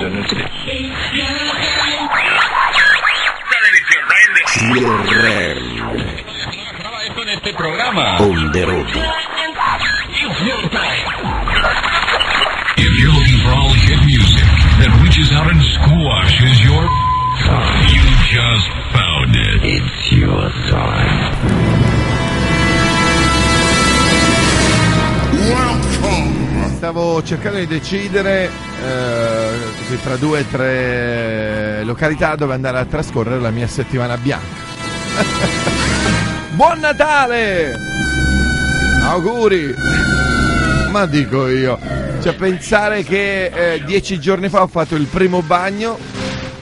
Cierren este programa. Cercando di decidere eh, tra due o tre località dove andare a trascorrere la mia settimana bianca. Buon Natale! Auguri! Ma dico io, cioè pensare che eh, dieci giorni fa ho fatto il primo bagno,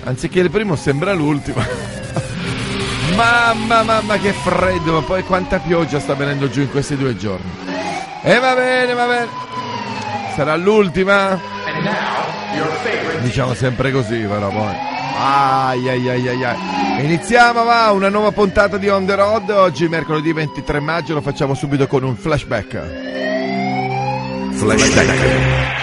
anziché il primo sembra l'ultimo. mamma, mamma che freddo, ma poi quanta pioggia sta venendo giù in questi due giorni. E va bene, va bene. Sarà l'ultima? Diciamo sempre così, però poi. Ai ai ai ai. Iniziamo, va, una nuova puntata di On The Road. Oggi mercoledì 23 maggio lo facciamo subito con un flashback. Flashback. Chi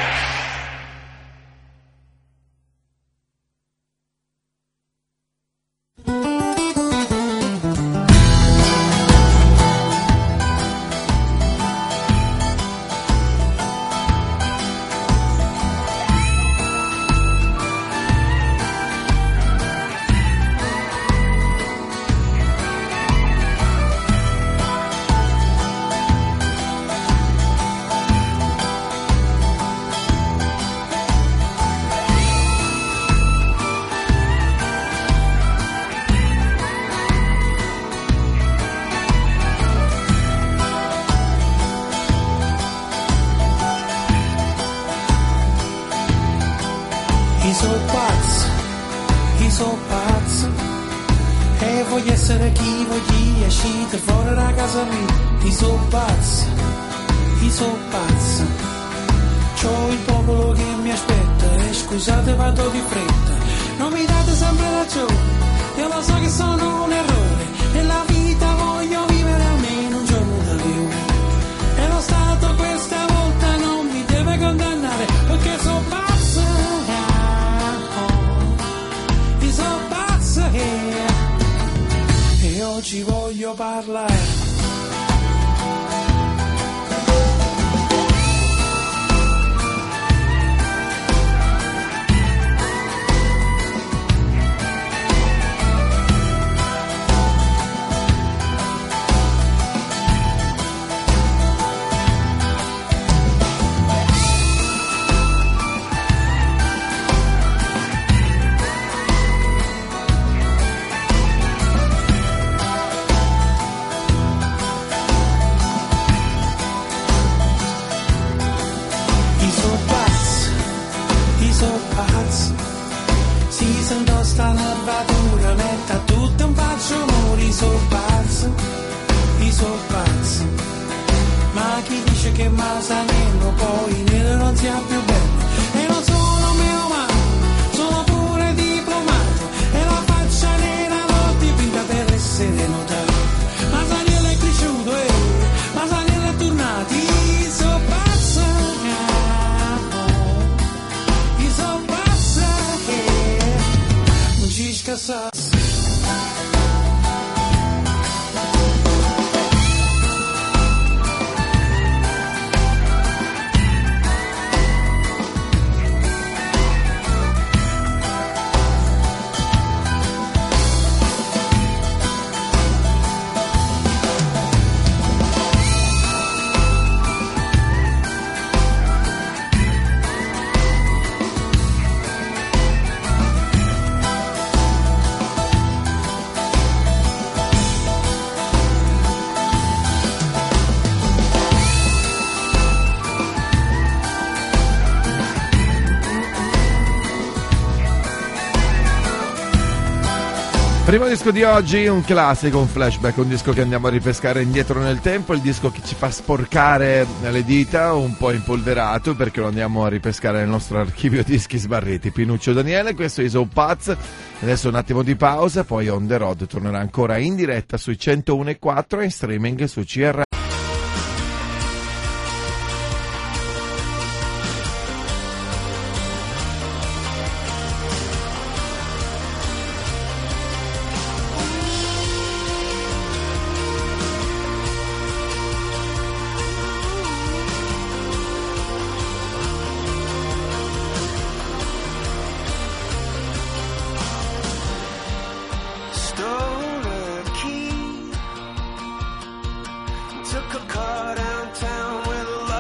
Primo disco di oggi, un classico, un flashback, un disco che andiamo a ripescare indietro nel tempo, il disco che ci fa sporcare le dita, un po' impolverato perché lo andiamo a ripescare nel nostro archivio dischi sbarriti. Pinuccio Daniele, questo è So Paz, adesso un attimo di pausa, poi On The Road tornerà ancora in diretta sui 101.4 e in streaming su CR.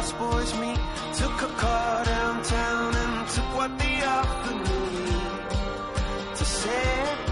Lost Boys meet. Took a car downtown and took what they offered me to say.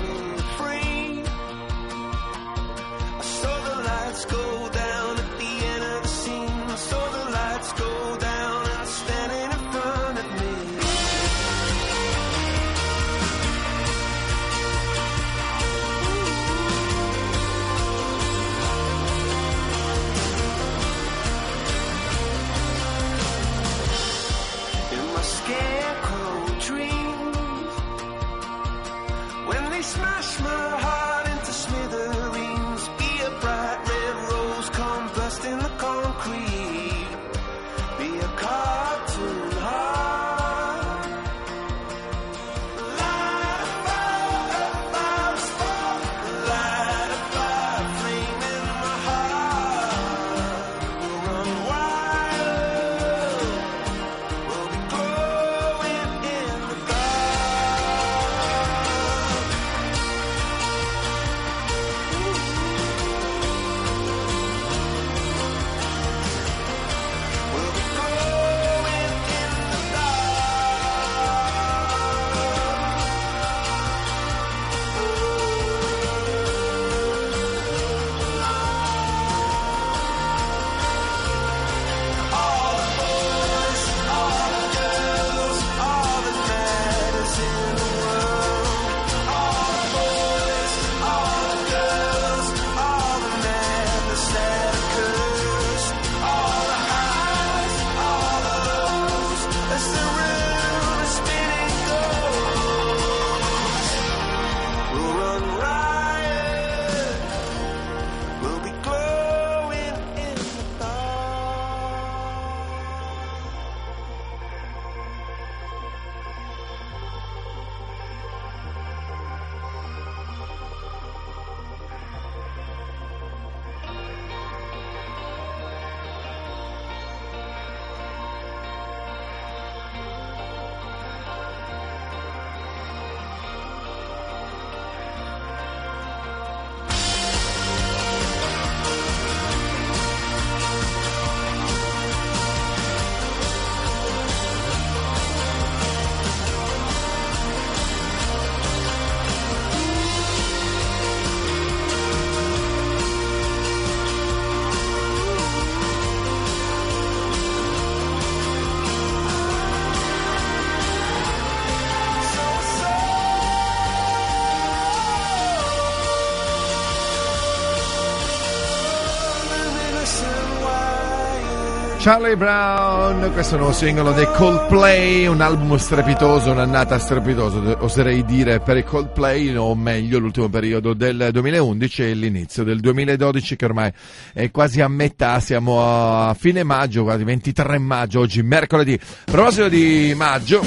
Charlie Brown, questo nuovo singolo dei Coldplay, un album strepitoso, un'annata strepitosa, oserei dire per i Coldplay, o meglio l'ultimo periodo del 2011 e l'inizio del 2012 che ormai è quasi a metà, siamo a fine maggio, quasi 23 maggio, oggi mercoledì. A proposito di maggio,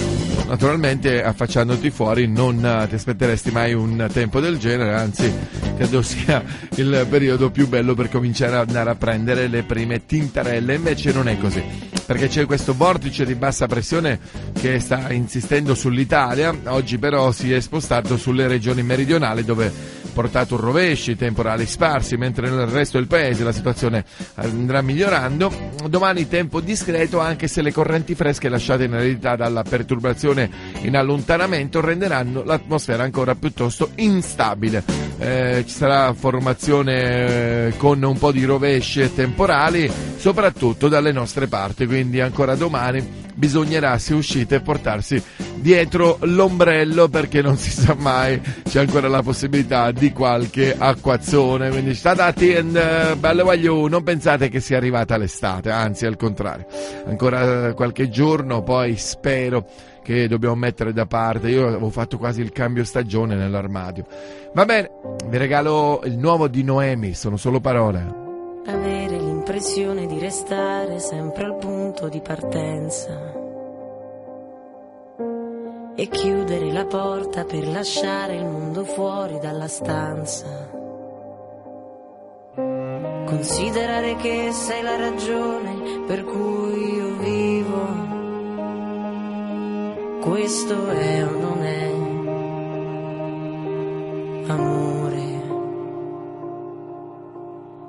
naturalmente affacciandoti fuori non eh, ti aspetteresti mai un tempo del genere, anzi credo sia il periodo più bello per cominciare ad andare a prendere le prime tintarelle, invece non è così, perché c'è questo vortice di bassa pressione che sta insistendo sull'Italia, oggi però si è spostato sulle regioni meridionali dove portato rovesci, temporali sparsi, mentre nel resto del paese la situazione andrà migliorando. Domani tempo discreto anche se le correnti fresche lasciate in eredità dalla perturbazione in allontanamento renderanno l'atmosfera ancora piuttosto instabile. Eh, ci sarà formazione eh, con un po' di rovesci temporali, soprattutto dalle nostre parti, quindi ancora domani bisognerà se uscite portarsi dietro l'ombrello perché non si sa mai c'è ancora la possibilità di qualche acquazzone. Quindi state attenti uh, bello voglio non pensate che sia arrivata l'estate anzi al contrario. Ancora qualche giorno poi spero che dobbiamo mettere da parte. Io avevo fatto quasi il cambio stagione nell'armadio. Va bene vi regalo il nuovo di Noemi sono solo parole. Avere l'impressione di restare sempre al punto di partenza e chiudere la porta per lasciare il mondo fuori dalla stanza. Considerare che sei la ragione per cui io vivo. Questo è o non è amore.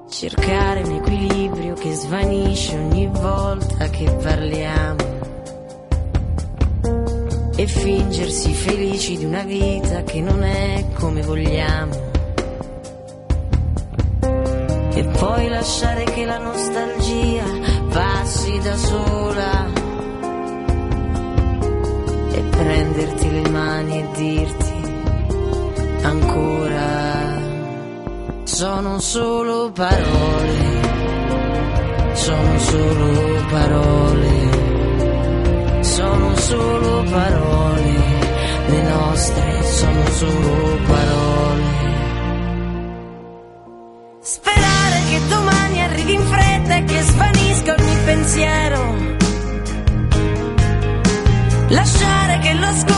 Cercare un equilibrio che svanisce ogni volta che parliamo. e fingersi felici di una vita che non è come vogliamo. E poi lasciare che la nostalgia passi da sola e prenderti le mani e dirti ancora sono solo parole, sono solo parole, sono solo parole, le nostre sono solo parole. Sperare che domani arrivi in fretta e che svanisca ogni pensiero. Lasciare che lo scorrere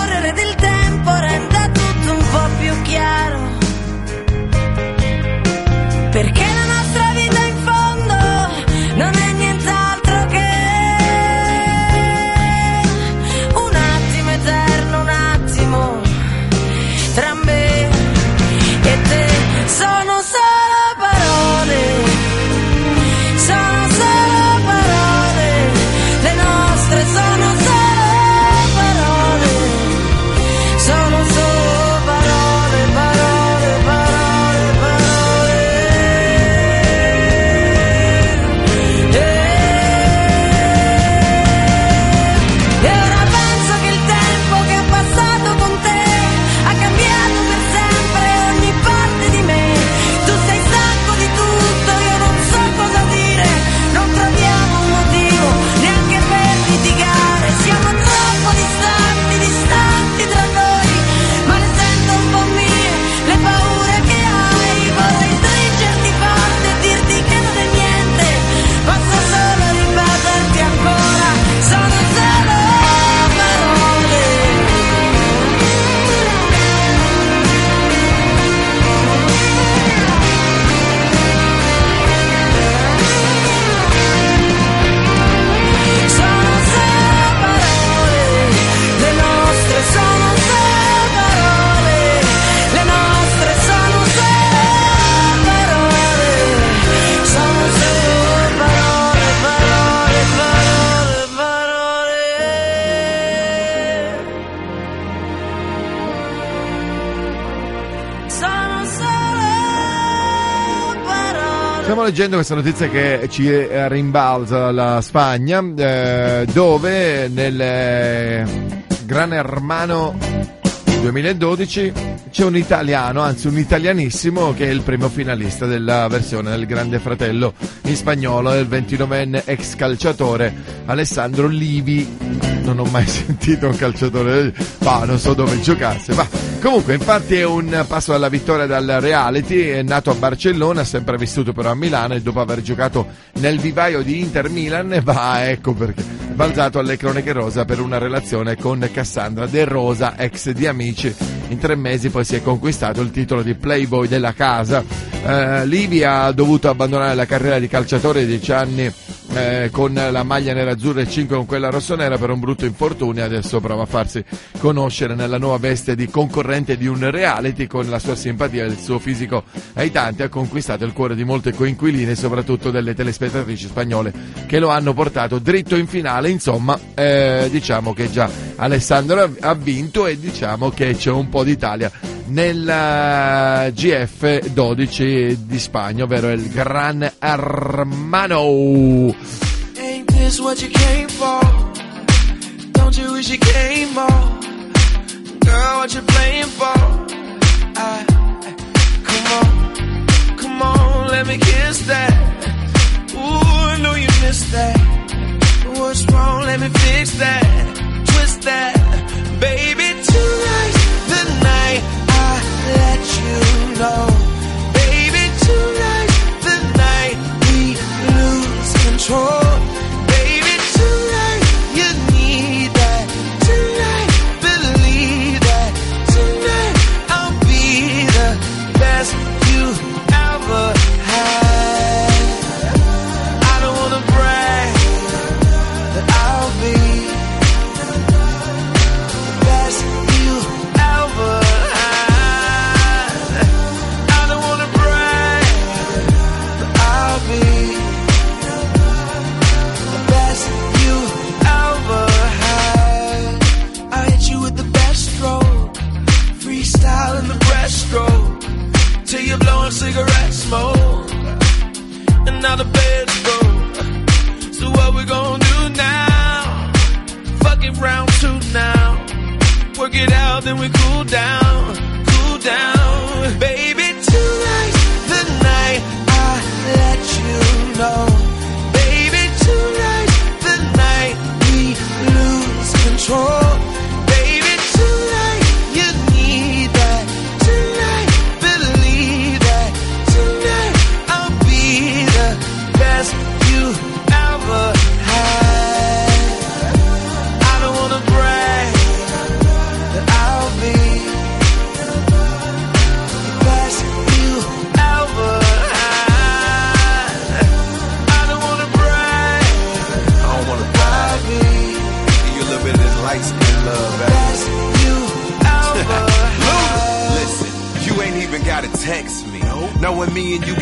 leggendo questa notizia che ci rimbalza dalla Spagna, eh, dove nel eh, Gran Hermano 2012 c'è un italiano, anzi un italianissimo, che è il primo finalista della versione del Grande Fratello in spagnolo, il 29enne ex calciatore Alessandro Livi. Non ho mai sentito un calciatore, ma non so dove giocasse, ma comunque infatti è un passo alla vittoria dal reality, è nato a Barcellona, sempre vissuto però a Milano e dopo aver giocato nel vivaio di Inter Milan va, ecco perché, balzato alle cronache rosa per una relazione con Cassandra De Rosa, ex di Amici. In tre mesi poi si è conquistato il titolo di Playboy della casa. Eh, Livi ha dovuto abbandonare la carriera di calciatore di 10 anni eh, con la maglia nerazzurra e 5 con quella rossonera per un brutto infortunio. Adesso prova a farsi conoscere nella nuova veste di concorrente di un reality con la sua simpatia e il suo fisico ai tanti. Ha conquistato il cuore di molte coinquiline e soprattutto delle telespettatrici spagnole che lo hanno portato dritto in finale. Insomma, eh, diciamo che già Alessandro ha- ha vinto e diciamo che c'è un po' d'Italia nel GF 12 di Spagna, ovvero il Gran Hermano. Let me kiss that. Ooh, I know you missed that. What's wrong? Let me fix that. Twist that. Baby, know. Baby, tonight's the night we lose control. It out, then we cool down, cool down. Baby, tonight's the night I let you know. Baby, tonight's the night we lose control.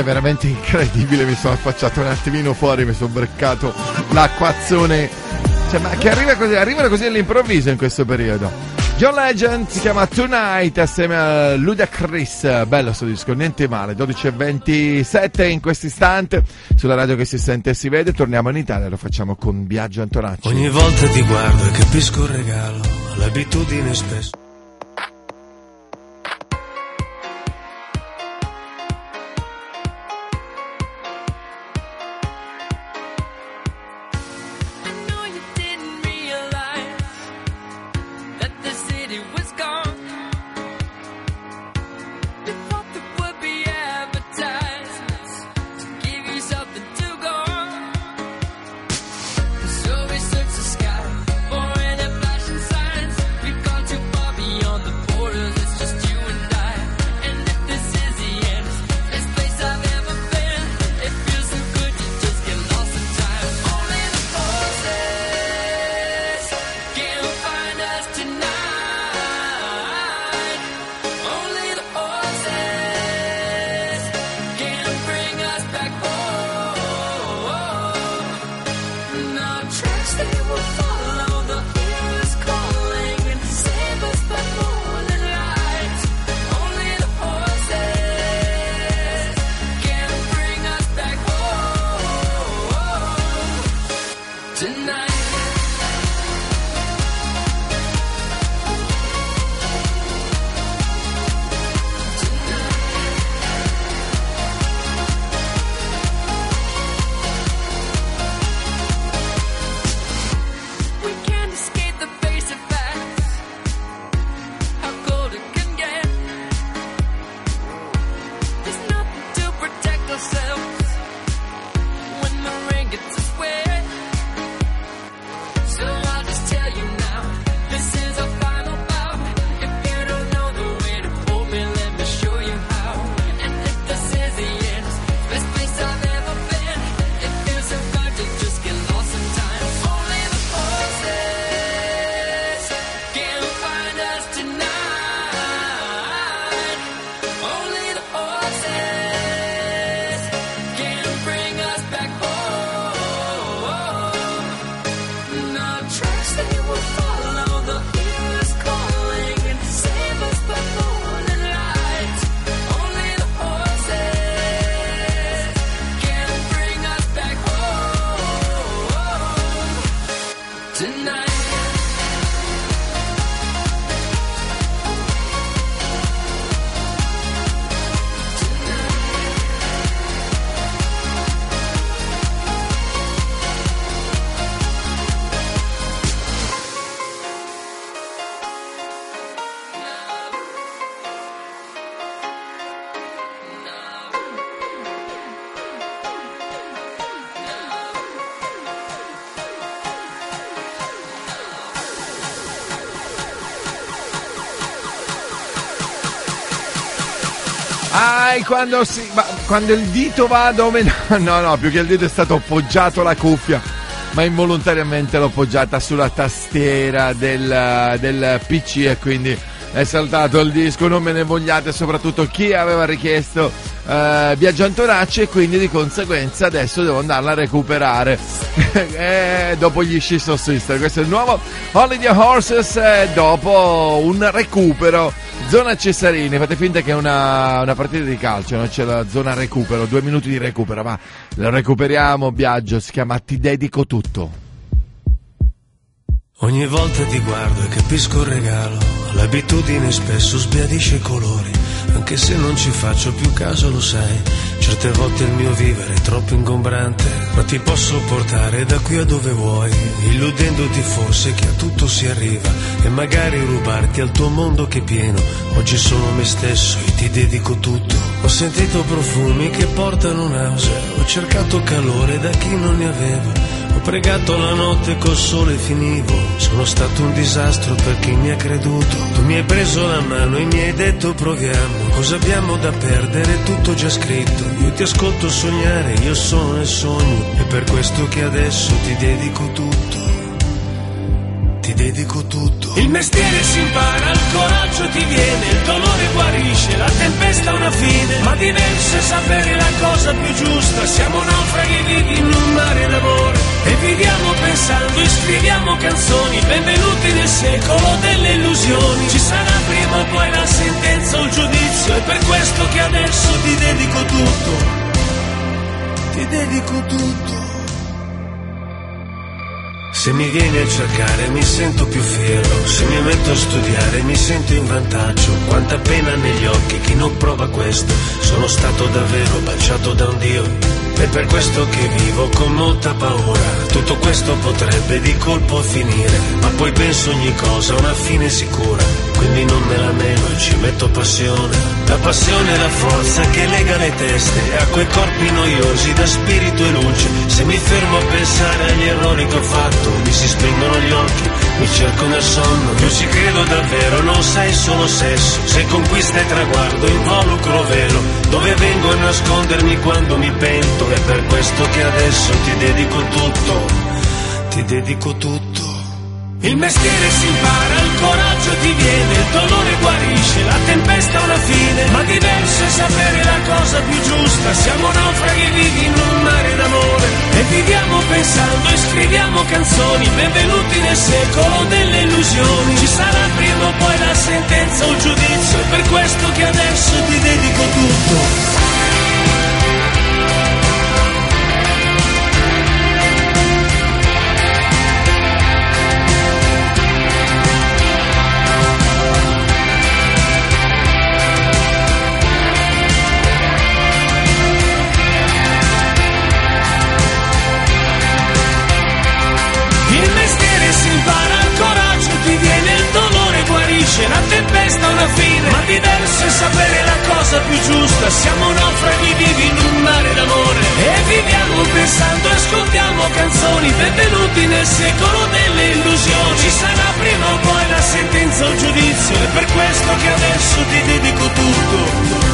Cioè, veramente incredibile, mi sono affacciato un attimino fuori, mi sono breccato l'acquazzone. Cioè, ma che arriva così, arrivano così all'improvviso in questo periodo. John Legend si chiama Tonight assieme a Ludacris, bello sto disco, niente male, 12.27 in questo istante, sulla radio che si sente e si vede, torniamo in Italia, lo facciamo con Biagio Antonacci. Ogni volta ti guardo e capisco il regalo, l'abitudine spesso. E quando, si, quando il dito va dove... No, no, più che il dito è stato appoggiato alla cuffia, ma involontariamente l'ho appoggiata sulla tastiera del, del PC e quindi è saltato il disco, non me ne vogliate, soprattutto chi aveva richiesto eh, Viaggio Antonacci e quindi di conseguenza adesso devo andarla a recuperare eh, dopo gli Shiso Sister. Questo è il nuovo Holiday Horses eh, dopo un recupero. Zona Cesarini, fate finta che è una, una partita di calcio, non c'è la zona recupero, due minuti di recupero, ma lo recuperiamo, Biagio, si chiama Ti dedico tutto. Ogni volta ti guardo e capisco il regalo, l'abitudine spesso sbiadisce i colori, anche se non ci faccio più caso lo sai, certe volte il mio vivere è troppo ingombrante, ma ti posso portare da qui a dove vuoi, illudendoti forse che a tutto si arriva e magari rubarti al tuo mondo che è pieno, oggi sono me stesso e ti dedico tutto, ho sentito profumi che portano nausea, ho cercato calore da chi non ne aveva. Ho pregato la notte col sole finivo, sono stato un disastro per chi mi ha creduto. Tu mi hai preso la mano e mi hai detto proviamo, cosa abbiamo da perdere, tutto già scritto. Io ti ascolto sognare, io sono nel sogno, è per questo che adesso ti dedico tutto. Ti dedico tutto. Il mestiere si impara, il coraggio ti viene, il dolore guarisce, la tempesta ha una fine. Ma diverso è sapere la cosa più giusta. Siamo naufraghi vivi in un mare d'amore. E viviamo pensando e scriviamo canzoni. Benvenuti nel secolo delle illusioni. Ci sarà prima o poi la sentenza o il giudizio. È per questo che adesso ti dedico tutto. Ti dedico tutto. Se mi vieni a cercare mi sento più fiero, se mi metto a studiare mi sento in vantaggio. Quanta pena negli occhi chi non prova questo. Sono stato davvero baciato da un Dio. È per questo che vivo con molta paura. Tutto questo potrebbe di colpo finire. Ma poi penso ogni cosa ha una fine sicura. Quindi non me la nego e ci metto passione. La passione è la forza che lega le teste a quei corpi noiosi da spirito e luce. Se mi fermo a pensare agli errori che ho fatto, mi si spingono gli occhi, mi cerco nel sonno. Io ci credo davvero, non sei solo sesso. Se conquista e traguardo, involucro velo. Dove vengo a nascondermi quando mi pento. È per questo che adesso ti dedico tutto. Ti dedico tutto. Il mestiere si impara, il coraggio ti viene, il dolore guarisce, la tempesta ha una fine, ma diverso è sapere la cosa più giusta, siamo naufraghi vivi in un mare d'amore. E viviamo pensando e scriviamo canzoni, benvenuti nel secolo delle illusioni, ci sarà prima o poi la sentenza o il giudizio, è per questo che adesso ti dedico tutto. Cosa più giusta, siamo naufraghi vivi in un mare d'amore. E viviamo pensando e ascoltiamo canzoni, benvenuti nel secolo delle illusioni, ci sarà prima o poi la sentenza o il giudizio, è per questo che adesso ti dedico tutto.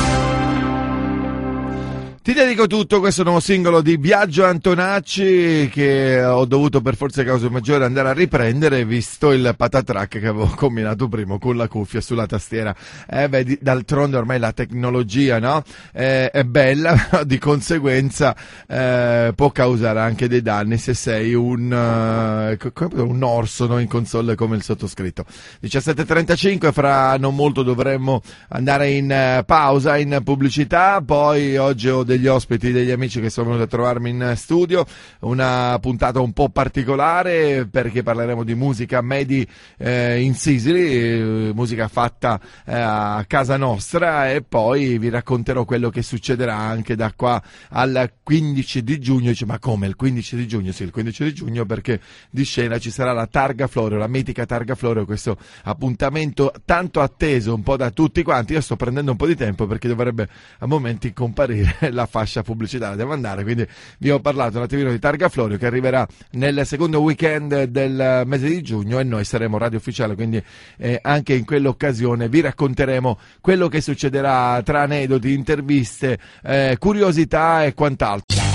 Ti dedico tutto questo nuovo singolo di Biagio Antonacci che ho dovuto per forza di cause maggiori andare a riprendere visto il patatrack che avevo combinato prima con la cuffia sulla tastiera. Eh beh, d'altronde ormai la tecnologia no? Eh, è bella, di conseguenza eh, può causare anche dei danni se sei un, come- un orso no? in console come il sottoscritto. 17.35 fra non molto dovremmo andare in eh, pausa, in pubblicità, poi oggi ho degli ospiti, degli amici che sono venuti a trovarmi in studio, una puntata un po' particolare perché parleremo di musica medi eh, in Sicily, eh, musica fatta eh, a casa nostra e poi vi racconterò quello che succederà anche da qua al 15 di giugno, dice ma come il 15 di giugno? Sì, il 15 di giugno perché di scena ci sarà la Targa Florio, la mitica Targa Florio, questo appuntamento tanto atteso un po' da tutti quanti, io sto prendendo un po' di tempo perché dovrebbe a momenti comparire la fascia pubblicitaria devo andare, quindi vi ho parlato un attimino di Targa Florio che arriverà nel secondo weekend del mese di giugno e noi saremo radio ufficiale, quindi eh, anche in quell'occasione vi racconteremo quello che succederà tra aneddoti, interviste, eh, curiosità e quant'altro.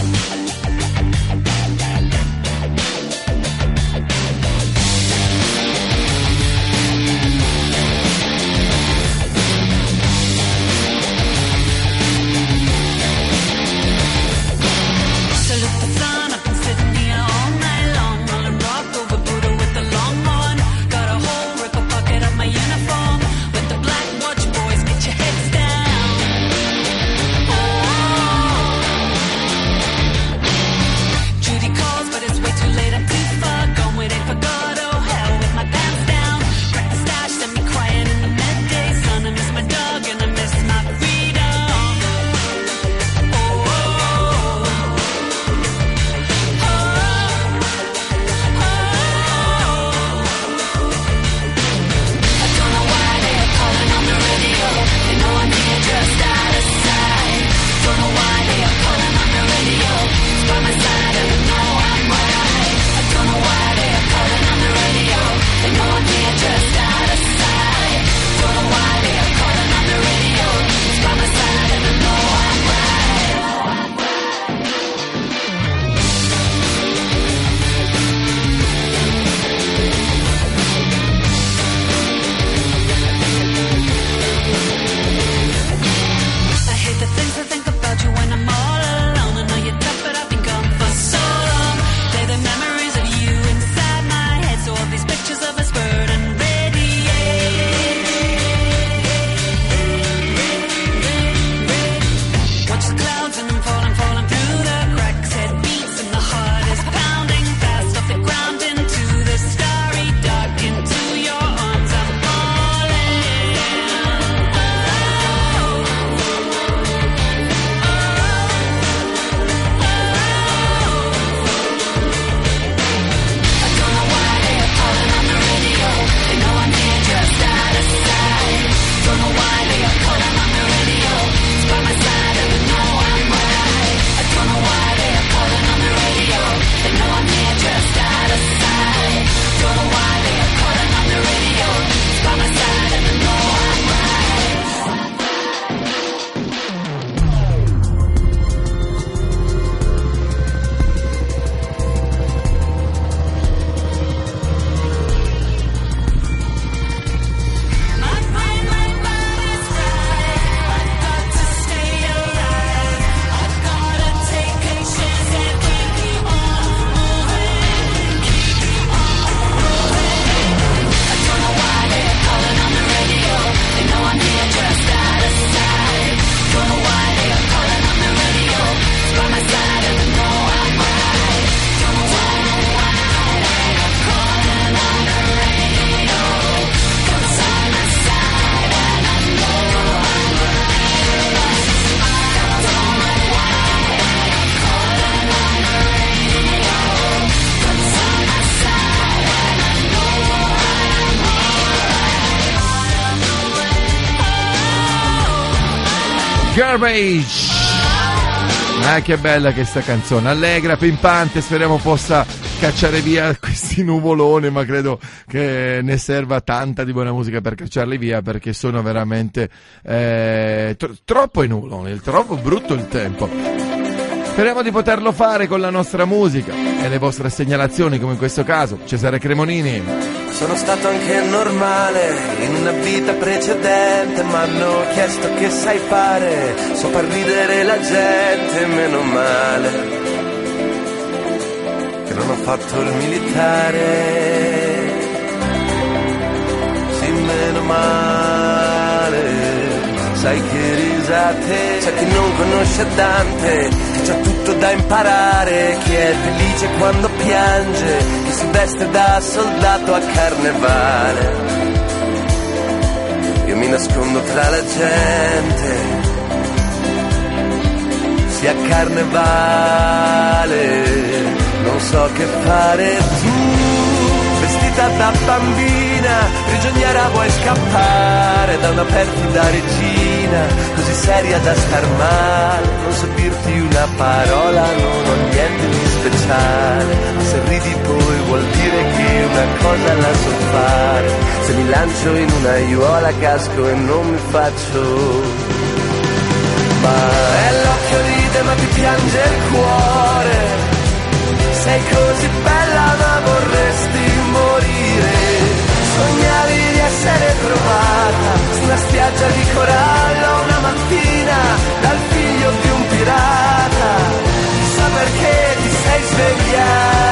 Garbage! Ah, che bella questa canzone, allegra, pimpante, speriamo possa cacciare via questi nuvoloni, ma credo che ne serva tanta di buona musica per cacciarli via perché sono veramente eh, tro- troppo i nuvoloni, troppo brutto il tempo. Speriamo di poterlo fare con la nostra musica e le vostre segnalazioni, come in questo caso. Cesare Cremonini. Sono stato anche normale in una vita precedente, ma hanno chiesto che sai fare, so far ridere la gente, meno male, che non ho fatto il militare, sì meno male, sai che risate, c'è chi non conosce Dante, da imparare, chi è felice quando piange, chi si veste da soldato a carnevale. Io mi nascondo tra la gente, sia carnevale, non so che fare tu, vestita da bambina, prigioniera vuoi scappare da una perfida regina, così seria da star male, non so dirti una parola, non ho niente di speciale, se ridi poi vuol dire che una cosa la so fare, se mi lancio in una aiuola casco e non mi faccio ma è l'occhio ride ma ti piange il cuore. Sei così bella ma vorresti trovata su una spiaggia di corallo una mattina dal figlio di un pirata. Chissà perché ti sei svegliata.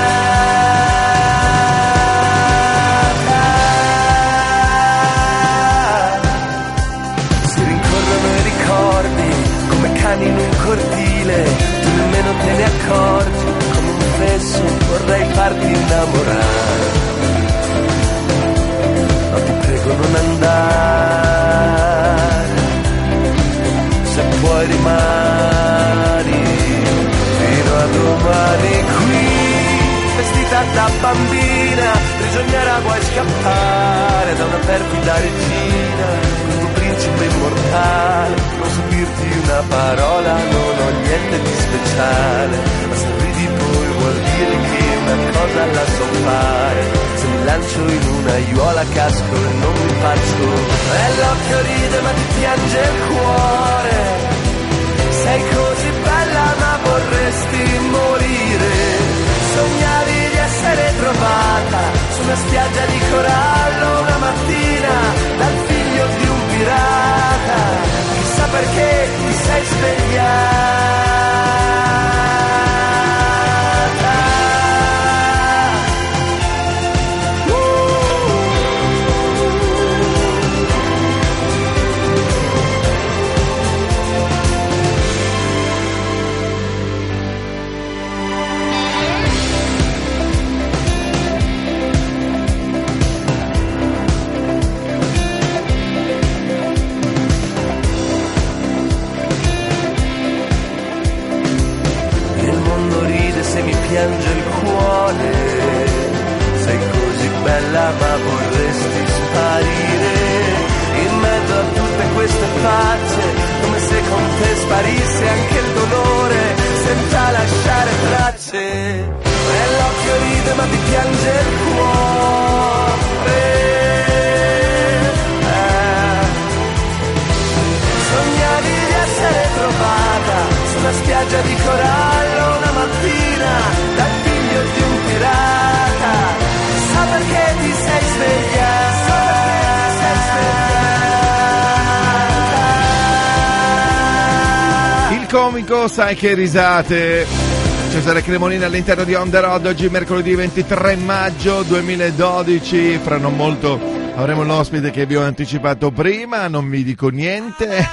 Si rincorrono i ricordi come cani in un cortile tu nemmeno te ne accorgi come un fesso vorrei farti innamorare non andare. Se puoi rimani fino a domani qui vestita da bambina prigioniera vuoi scappare da una perfida regina questo principe immortale non dirti una parola non ho niente di speciale ma se ridi poi vuol dire che una cosa la so fare lancio in una aiuola casco e non mi faccio. E l'occhio ride ma ti piange il cuore. Sei così bella ma vorresti morire. Sognavi di essere trovata su una spiaggia di corallo una mattina dal figlio di un pirata. Chissà perché ti sei svegliata sai che risate. Cesare Cremonini all'interno di On The Road, oggi mercoledì 23 maggio 2012, fra non molto avremo l'ospite che vi ho anticipato prima, non vi dico niente,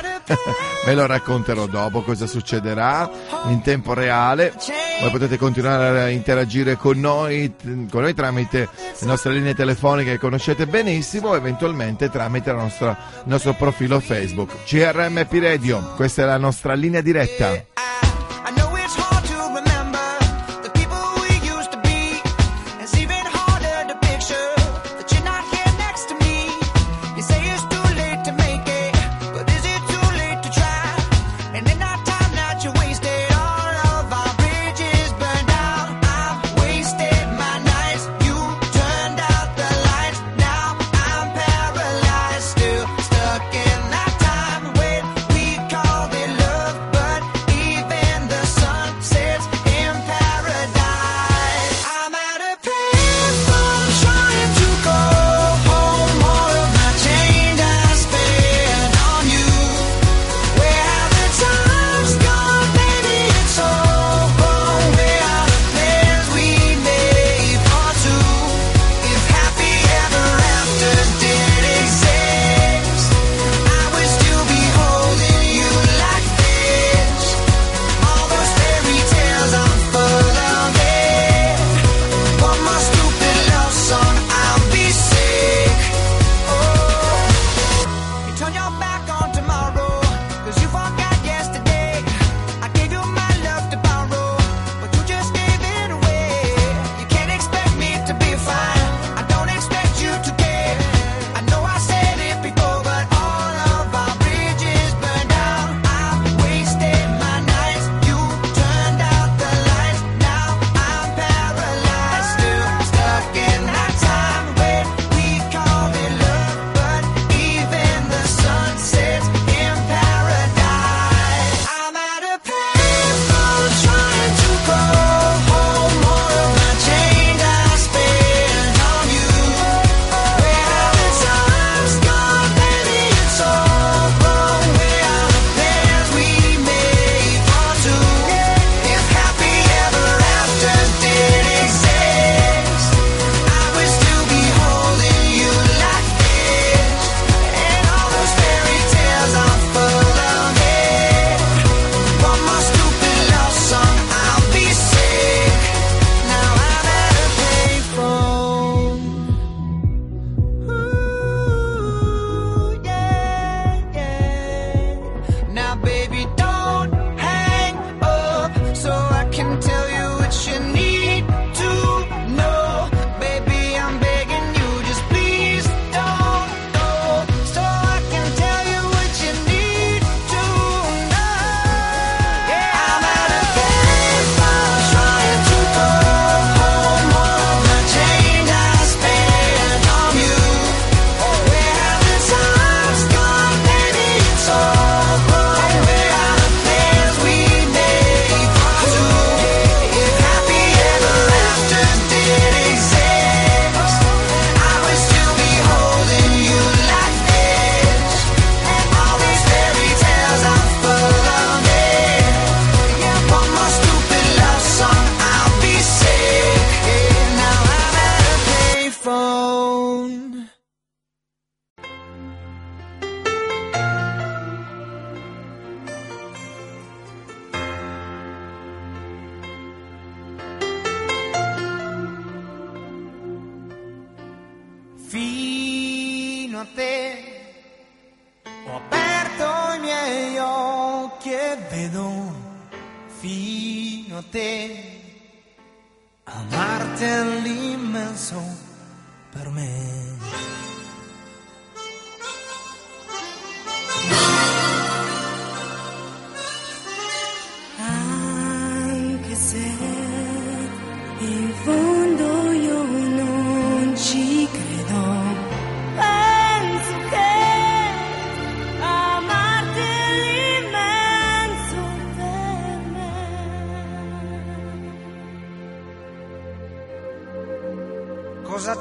ve lo racconterò dopo cosa succederà in tempo reale. Voi potete continuare a interagire con noi, con noi tramite le nostre linee telefoniche che conoscete benissimo, eventualmente tramite nostra- il nostro profilo Facebook. CRMP Radio, questa è la nostra linea diretta. Vedo fino a te. Amarti è l'immenso per me.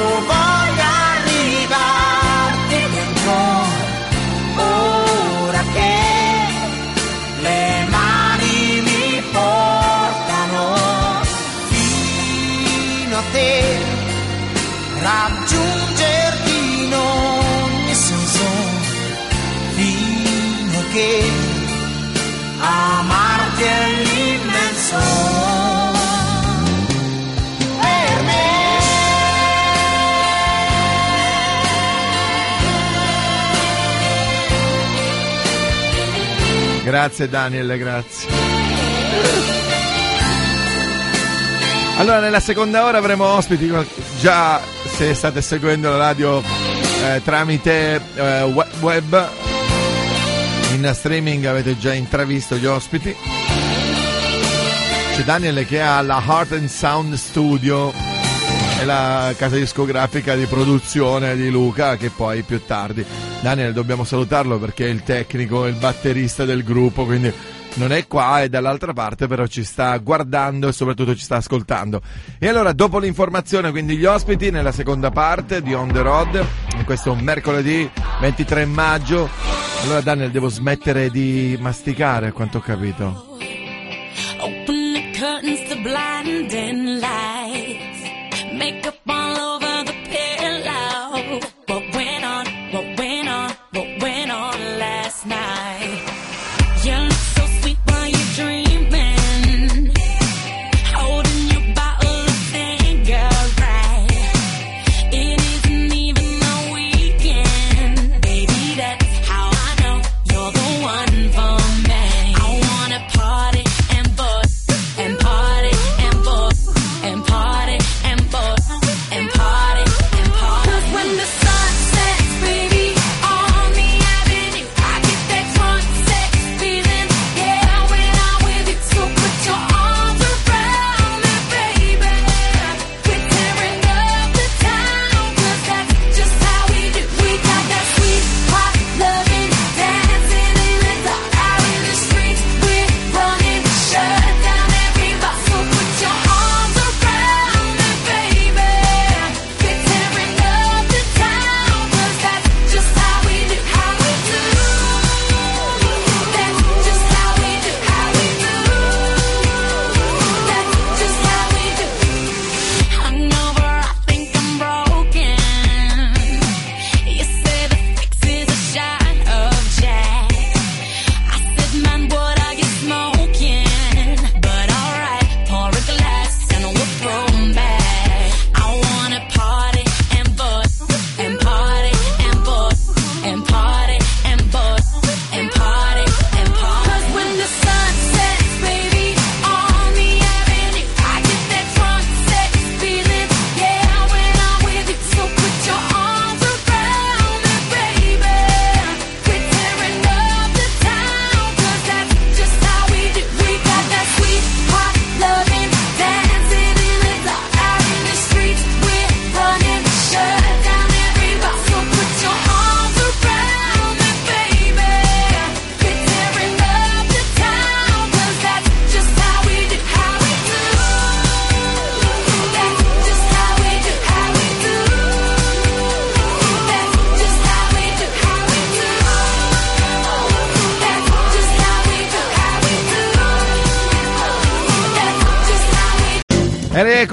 Io Grazie Daniel, grazie. Allora, nella seconda ora avremo ospiti, già se state seguendo la radio eh, tramite eh, we- web, in streaming avete già intravisto gli ospiti. C'è Daniel che ha la Heart and Sound Studio, è la casa discografica di produzione di Luca che poi più tardi. Daniel dobbiamo salutarlo perché è il tecnico, il batterista del gruppo, quindi non è qua, è dall'altra parte, però ci sta guardando e soprattutto ci sta ascoltando. E allora, dopo l'informazione, quindi gli ospiti nella seconda parte di On the Road, e questo mercoledì 23 maggio. Allora, Daniel, devo smettere di masticare, a quanto ho capito. Open the curtains, the blinding lights. Makeup all over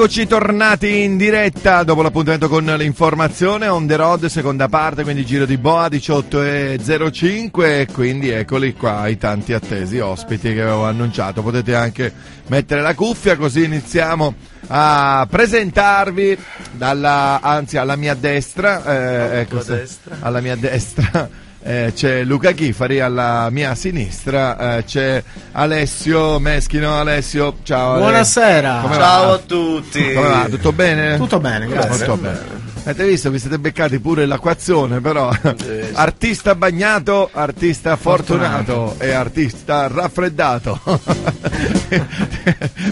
eccoci tornati in diretta dopo l'appuntamento con l'informazione on the road, seconda parte, quindi giro di Boa 18 e 05 e quindi eccoli qua i tanti attesi ospiti che avevo annunciato. Potete anche mettere la cuffia così iniziamo a presentarvi dalla, anzi alla mia destra, eh, ecco, destra. alla mia destra eh, c'è Luca Chifari, alla mia sinistra eh, c'è Alessio Meschino. Alessio, ciao. Ale. Buonasera. Come Ciao va? a tutti. Come va? Tutto bene? Tutto bene, grazie. Molto bene. Avete visto, vi siete beccati pure l'acquazione, però sì. artista bagnato, artista fortunato, e artista raffreddato.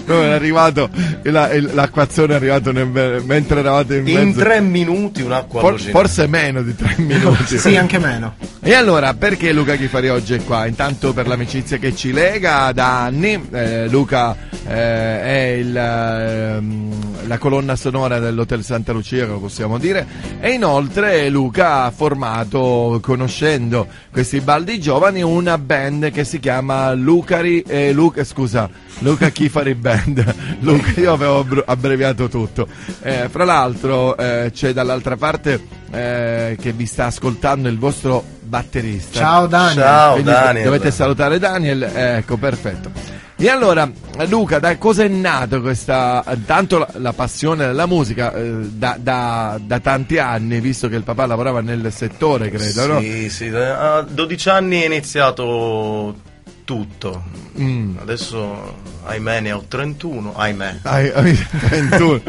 Poi è arrivato, la- l'acquazione è arrivato nel- mentre eravate in In mezzo. tre minuti un'acqua For- forse meno di tre minuti. Sì, anche meno. E allora, perché Luca Chifari oggi è qua? Intanto per l'amicizia che ci lega da anni, eh, Luca eh, è il, ehm, la colonna sonora dell'Hotel Santa Lucia, lo possiamo dire, e inoltre Luca ha formato, conoscendo questi baldi giovani, una band che si chiama Lucari, eh, Luca, scusa, Luca Chifari Band. Luca, io avevo abbr- abbreviato tutto. Eh, fra l'altro eh, c'è dall'altra parte eh, che vi sta ascoltando il vostro batterista. Ciao Dani. Ciao Quindi Daniel. Dovete salutare Daniel, ecco, perfetto. E allora, Luca, da cosa è nato questa, tanto la, la passione della musica, eh, da, da- da tanti anni, visto che il papà lavorava nel settore, credo, no? Sì, sì, a 12 anni è iniziato tutto. Mm. Adesso, ahimè, ne ho 31. Ahimè. Hai- hai 31.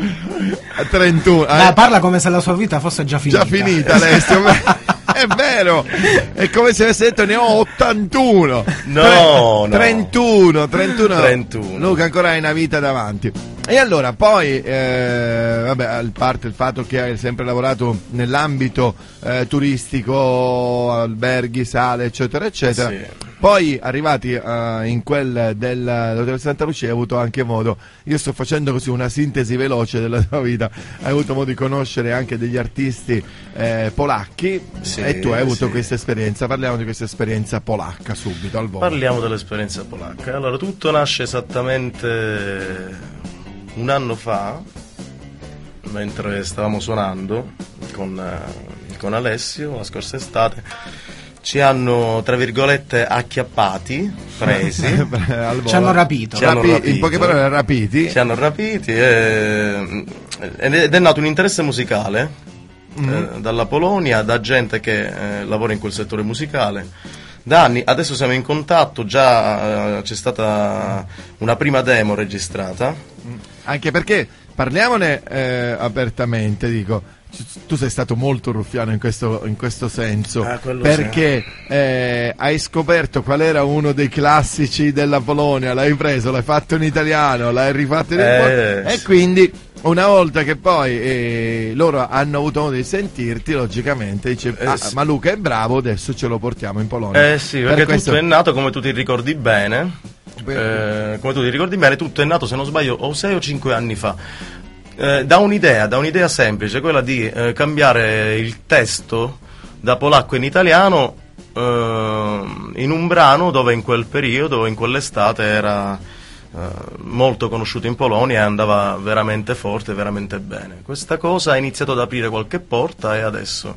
31. hai- Dai, parla come se la sua vita fosse già finita. Già finita Alessio, è vero, è come se avessi detto ne ho 81. No, Tre- no. 31, 31. 31. Luca ancora hai una vita davanti. E allora, poi, eh, vabbè, a parte il fatto che hai sempre lavorato nell'ambito eh, turistico, alberghi, sale, eccetera, eccetera. Sì. Poi arrivati eh, in quel dell'Hotel Santa Lucia hai avuto anche modo, io sto facendo così una sintesi veloce della tua vita, hai avuto modo di conoscere anche degli artisti eh, polacchi Sì, e tu hai avuto sì. questa esperienza, parliamo di questa esperienza polacca subito al volo. Parliamo dell'esperienza polacca. Allora, tutto nasce esattamente un anno fa, mentre stavamo suonando con, eh, con Alessio la scorsa estate. Ci hanno, tra virgolette, acchiappati, presi. Al volo. Ci hanno rapito. Ci hanno Rapi- rapito. In poche parole rapiti. Ci hanno rapiti e, ed è nato un interesse musicale Mm-hmm. eh, dalla Polonia, da gente che eh, lavora in quel settore musicale. Da anni, adesso siamo in contatto, già eh, c'è stata una prima demo registrata. Anche perché parliamone eh, apertamente, dico. Tu sei stato molto ruffiano in questo, in questo senso Ah, perché eh, hai scoperto qual era uno dei classici della Polonia, l'hai preso, l'hai fatto in italiano, l'hai rifatto in Eh, e quindi una volta che poi eh, loro hanno avuto modo di sentirti, logicamente dice Eh, "Ah, ma Luca è bravo, adesso ce lo portiamo in Polonia. Eh sì, Per perché questo- tutto è nato, come tu ti ricordi bene, eh, come tu ti ricordi bene, tutto è nato, se non sbaglio, o 6 o 5 anni fa. Eh, da un'idea, da un'idea semplice, quella di eh, cambiare il testo da polacco in italiano eh, in un brano dove in quel periodo, in quell'estate era eh, molto conosciuto in Polonia e andava veramente forte, veramente bene. Questa cosa ha iniziato ad aprire qualche porta e adesso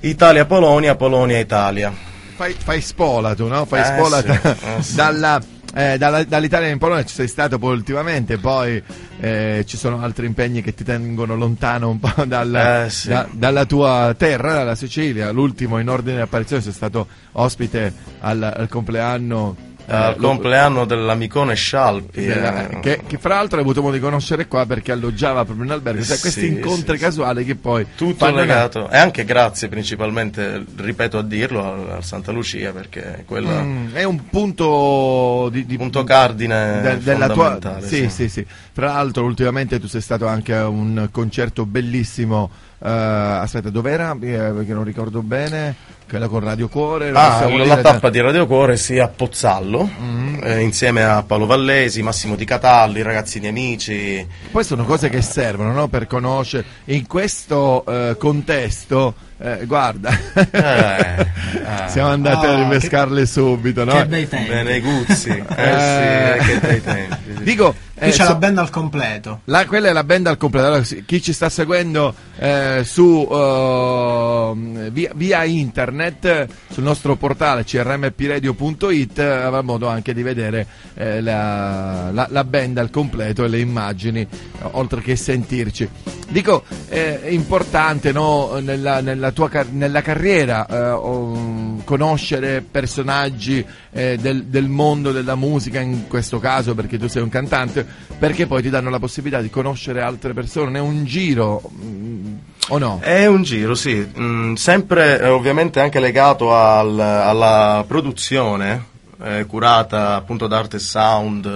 Italia-Polonia, Polonia-Italia. Fai, fai spola tu, no? Fai Eh, spola sì, eh, sì. dalla, eh, dalla- dall'Italia in Polonia ci sei stato poi ultimamente, poi eh, ci sono altri impegni che ti tengono lontano un po' dal- Eh, sì. da- dalla tua terra, dalla Sicilia. L'ultimo in ordine di apparizione sei stato ospite al, al compleanno. Eh, Al lo- compleanno dell'amicone Scialpi. della- eh. che, che fra l'altro hai avuto modo di conoscere qua perché alloggiava proprio in albergo. Questi Sì, incontri sì, casuali che poi Tutto legato, e anche grazie principalmente, ripeto a dirlo, al, al Santa Lucia perché quella Mm, è un punto di, di- punto cardine de- della tua sì, sì, sì. Fra l'altro, ultimamente tu sei stato anche a un concerto bellissimo. eh, aspetta, dov'era? Eh, perché non ricordo bene. Quella con Radio Cuore. Ah, la dire? tappa di Radio Cuore sia a Pozzallo, Mm. eh, insieme a Paolo Vallesi, Massimo Di Catalli, ragazzini amici. Poi sono cose che servono no? per conoscere. In questo eh, contesto, eh, guarda, Eh, siamo andati a Ah, ripescarle subito. No? Che bei tempi. Bene, Guzzi. Eh, Eh. sì, che bei tempi. Dico, Qui Eh, c'è so- la band al completo. La- quella è la band al completo. Allora, chi ci sta seguendo eh, su eh, via, via internet eh, sul nostro portale crmpradio.it eh, avrà modo anche di vedere eh, la, la- la band al completo e le immagini, eh, oltre che sentirci. Dico, eh, è importante no, nella, nella tua car- nella carriera eh, o- conoscere personaggi eh, del, del mondo della musica, in questo caso perché tu sei un cantante, perché poi ti danno la possibilità di conoscere altre persone, è un giro mm, o no? È un giro, sì, Mm, sempre eh, ovviamente anche legato al- alla produzione eh, curata appunto da Arte Sound.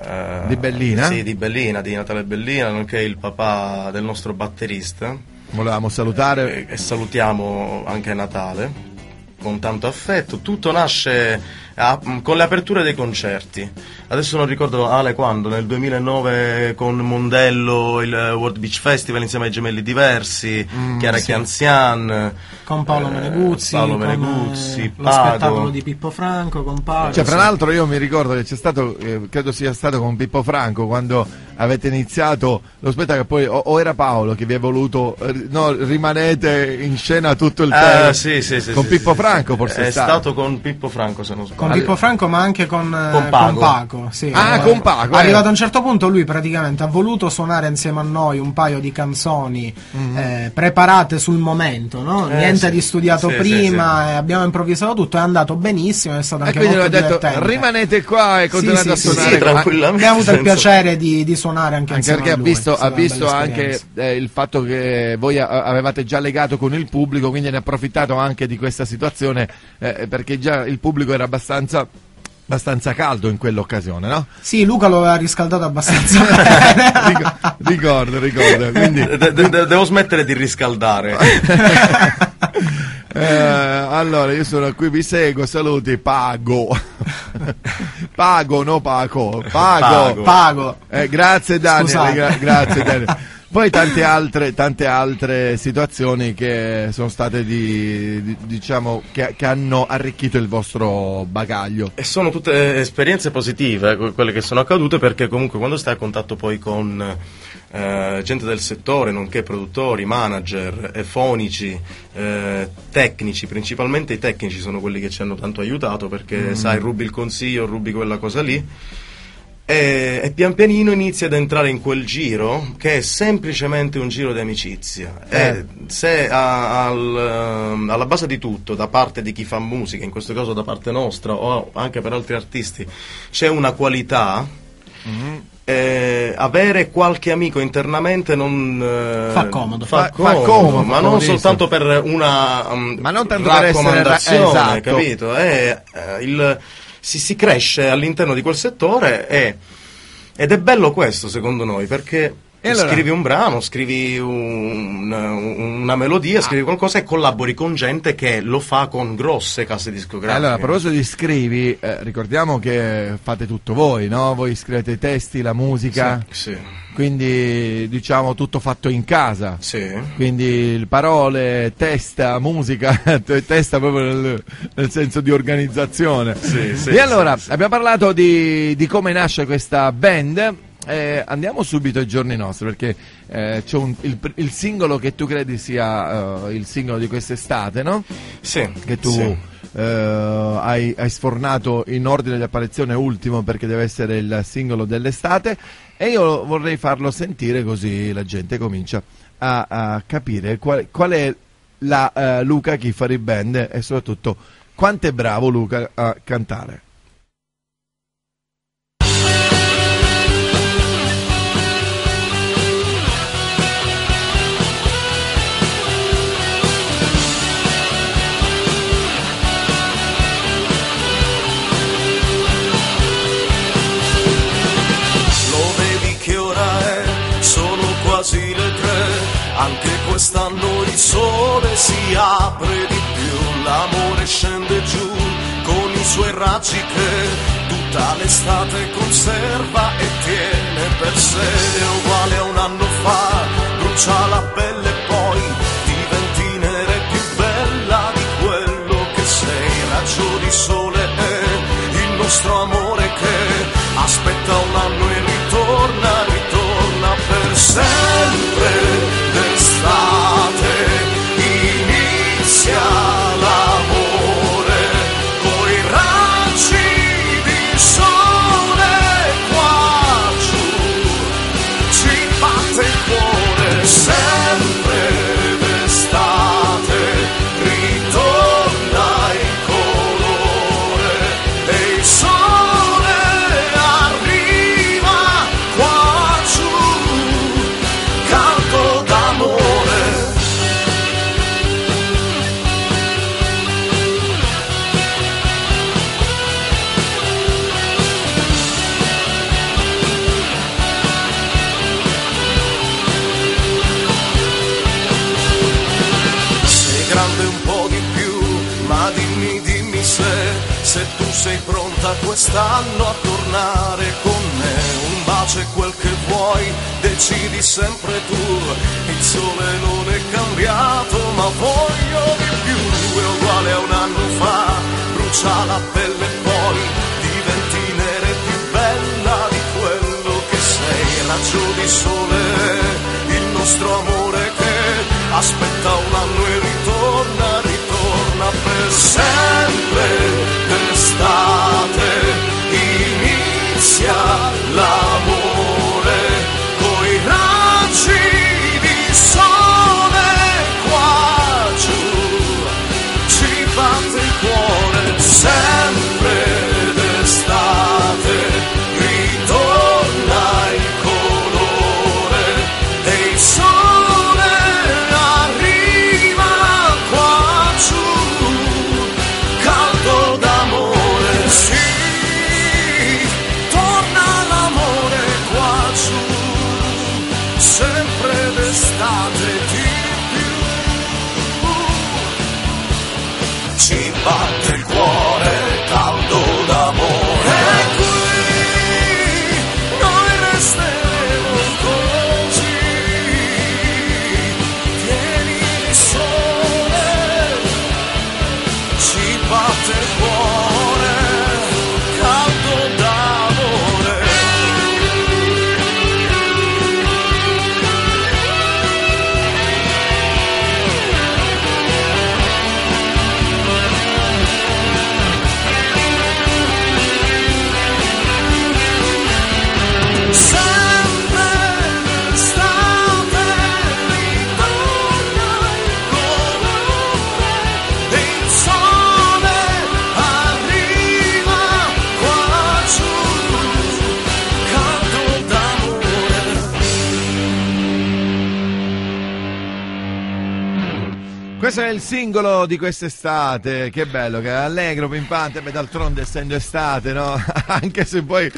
eh, Di Bellina? Sì, di Bellina, di Natale Bellina, nonché il papà del nostro batterista. Volevamo salutare. E, e salutiamo anche Natale con tanto affetto. Tutto nasce a- con le aperture dei concerti. Adesso non ricordo Ale quando, nel 2009 con Mondello, il World Beach Festival insieme ai gemelli diversi, Mm, Chiara sì. Chianzian, Con Paolo eh, Meneguzzi, Paolo con, Meneguzzi, eh, lo spettacolo di Pippo Franco, con Paolo. Cioè, fra l'altro io mi ricordo che c'è stato, eh, credo sia stato con Pippo Franco quando avete iniziato lo spettacolo, poi o, o era Paolo che vi ha voluto, eh, no, rimanete in scena tutto il Ah, tempo. sì, sì, sì, con sì, Pippo sì, Franco sì. forse è è stato. stato con Pippo Franco se non sbaglio. Con Pippo Franco, ma anche con, eh, Con. Paco, sì. Ah, Eh, con Paco, eh. Arrivato a un certo punto, lui praticamente ha voluto suonare insieme a noi un paio di canzoni eh, preparate sul momento, no? Eh, Niente sì. di studiato Sì, prima, sì, e abbiamo improvvisato tutto, è andato benissimo, è stato E anche quindi molto detto divertente. rimanete qua e continuate sì, a suonare. tranquillamente. Abbiamo avuto il piacere di, di suonare anche, Anche perché a ha lui, visto, ha visto anche eh, il fatto che voi avevate già legato con il pubblico, quindi ne ha approfittato anche di questa situazione eh, perché già il pubblico era abbastanza, abbastanza caldo in quell'occasione, no? Sì, Luca lo aveva riscaldato abbastanza ricordo, ricordo. Quindi, De- de- de- devo smettere di riscaldare. eh, allora, io sono qui, vi seguo, saluti, pago. pago, no Paco, pago. Pago. Pago. Eh, grazie Daniel, Scusate. gra- grazie Daniel. Poi tante altre, tante altre situazioni che sono state di, di- diciamo che, che hanno arricchito il vostro bagaglio. E sono tutte esperienze positive que- quelle che sono accadute perché comunque quando stai a contatto poi con eh, gente del settore, nonché produttori, manager, fonici, eh, tecnici, principalmente i tecnici sono quelli che ci hanno tanto aiutato perché sai rubi il consiglio, rubi quella cosa lì. E, e pian pianino inizi ad entrare in quel giro che è semplicemente un giro di amicizia. E se a- al, ehm, alla base di tutto, da parte di chi fa musica, in questo caso da parte nostra o anche per altri artisti, c'è una qualità, eh, avere qualche amico internamente non eh, Fa comodo. fa Fa- fa comodo, comodo, ma non soltanto per una um, Ma non tanto per essere ra- raccomandazione, esatto. capito? È, eh, il- si, si cresce all'interno di quel settore e- ed è bello questo secondo noi perché allora? scrivi un brano, scrivi un- una melodia, scrivi qualcosa e collabori con gente che lo fa con grosse case discografiche. Allora, a proposito di scrivi, eh, ricordiamo che fate tutto voi, no? Voi scrivete i testi, la musica, Sì, sì, quindi diciamo tutto fatto in casa. sì. Quindi le parole, testa, musica, testa proprio nel, nel senso di organizzazione. Sì, sì, e allora, abbiamo parlato di, di come nasce questa band. Eh, andiamo subito ai giorni nostri perché eh, c'è un- il, il singolo che tu credi sia eh, il singolo di quest'estate, no? Sì, Che tu sì. eh, hai, hai sfornato in ordine di apparizione ultimo perché deve essere il singolo dell'estate e io vorrei farlo sentire così la gente comincia a, a capire qual, qual è la eh, Luca Chiffari Band e soprattutto quanto è bravo Luca a cantare. Quest'anno il sole si apre di più. L'amore scende giù con i suoi raggi che tutta l'estate conserva e tiene per sé. È uguale a un anno fa, brucia la pelle e poi diventi nera e più bella di quello che sei. Raggio di sole è il nostro amore quest'anno a tornare con me. Un bacio è quel che vuoi, decidi sempre tu. Il sole non è cambiato, ma voglio di più. È uguale a un anno fa, brucia la pelle e poi diventi nera e più bella di quello che sei. Raggio di sole, il nostro amore che aspetta un anno e ritorna, ritorna per sempre d'estate. Singolo di quest'estate, che bello, che è allegro, pimpante, beh d'altronde essendo estate, no? Anche se poi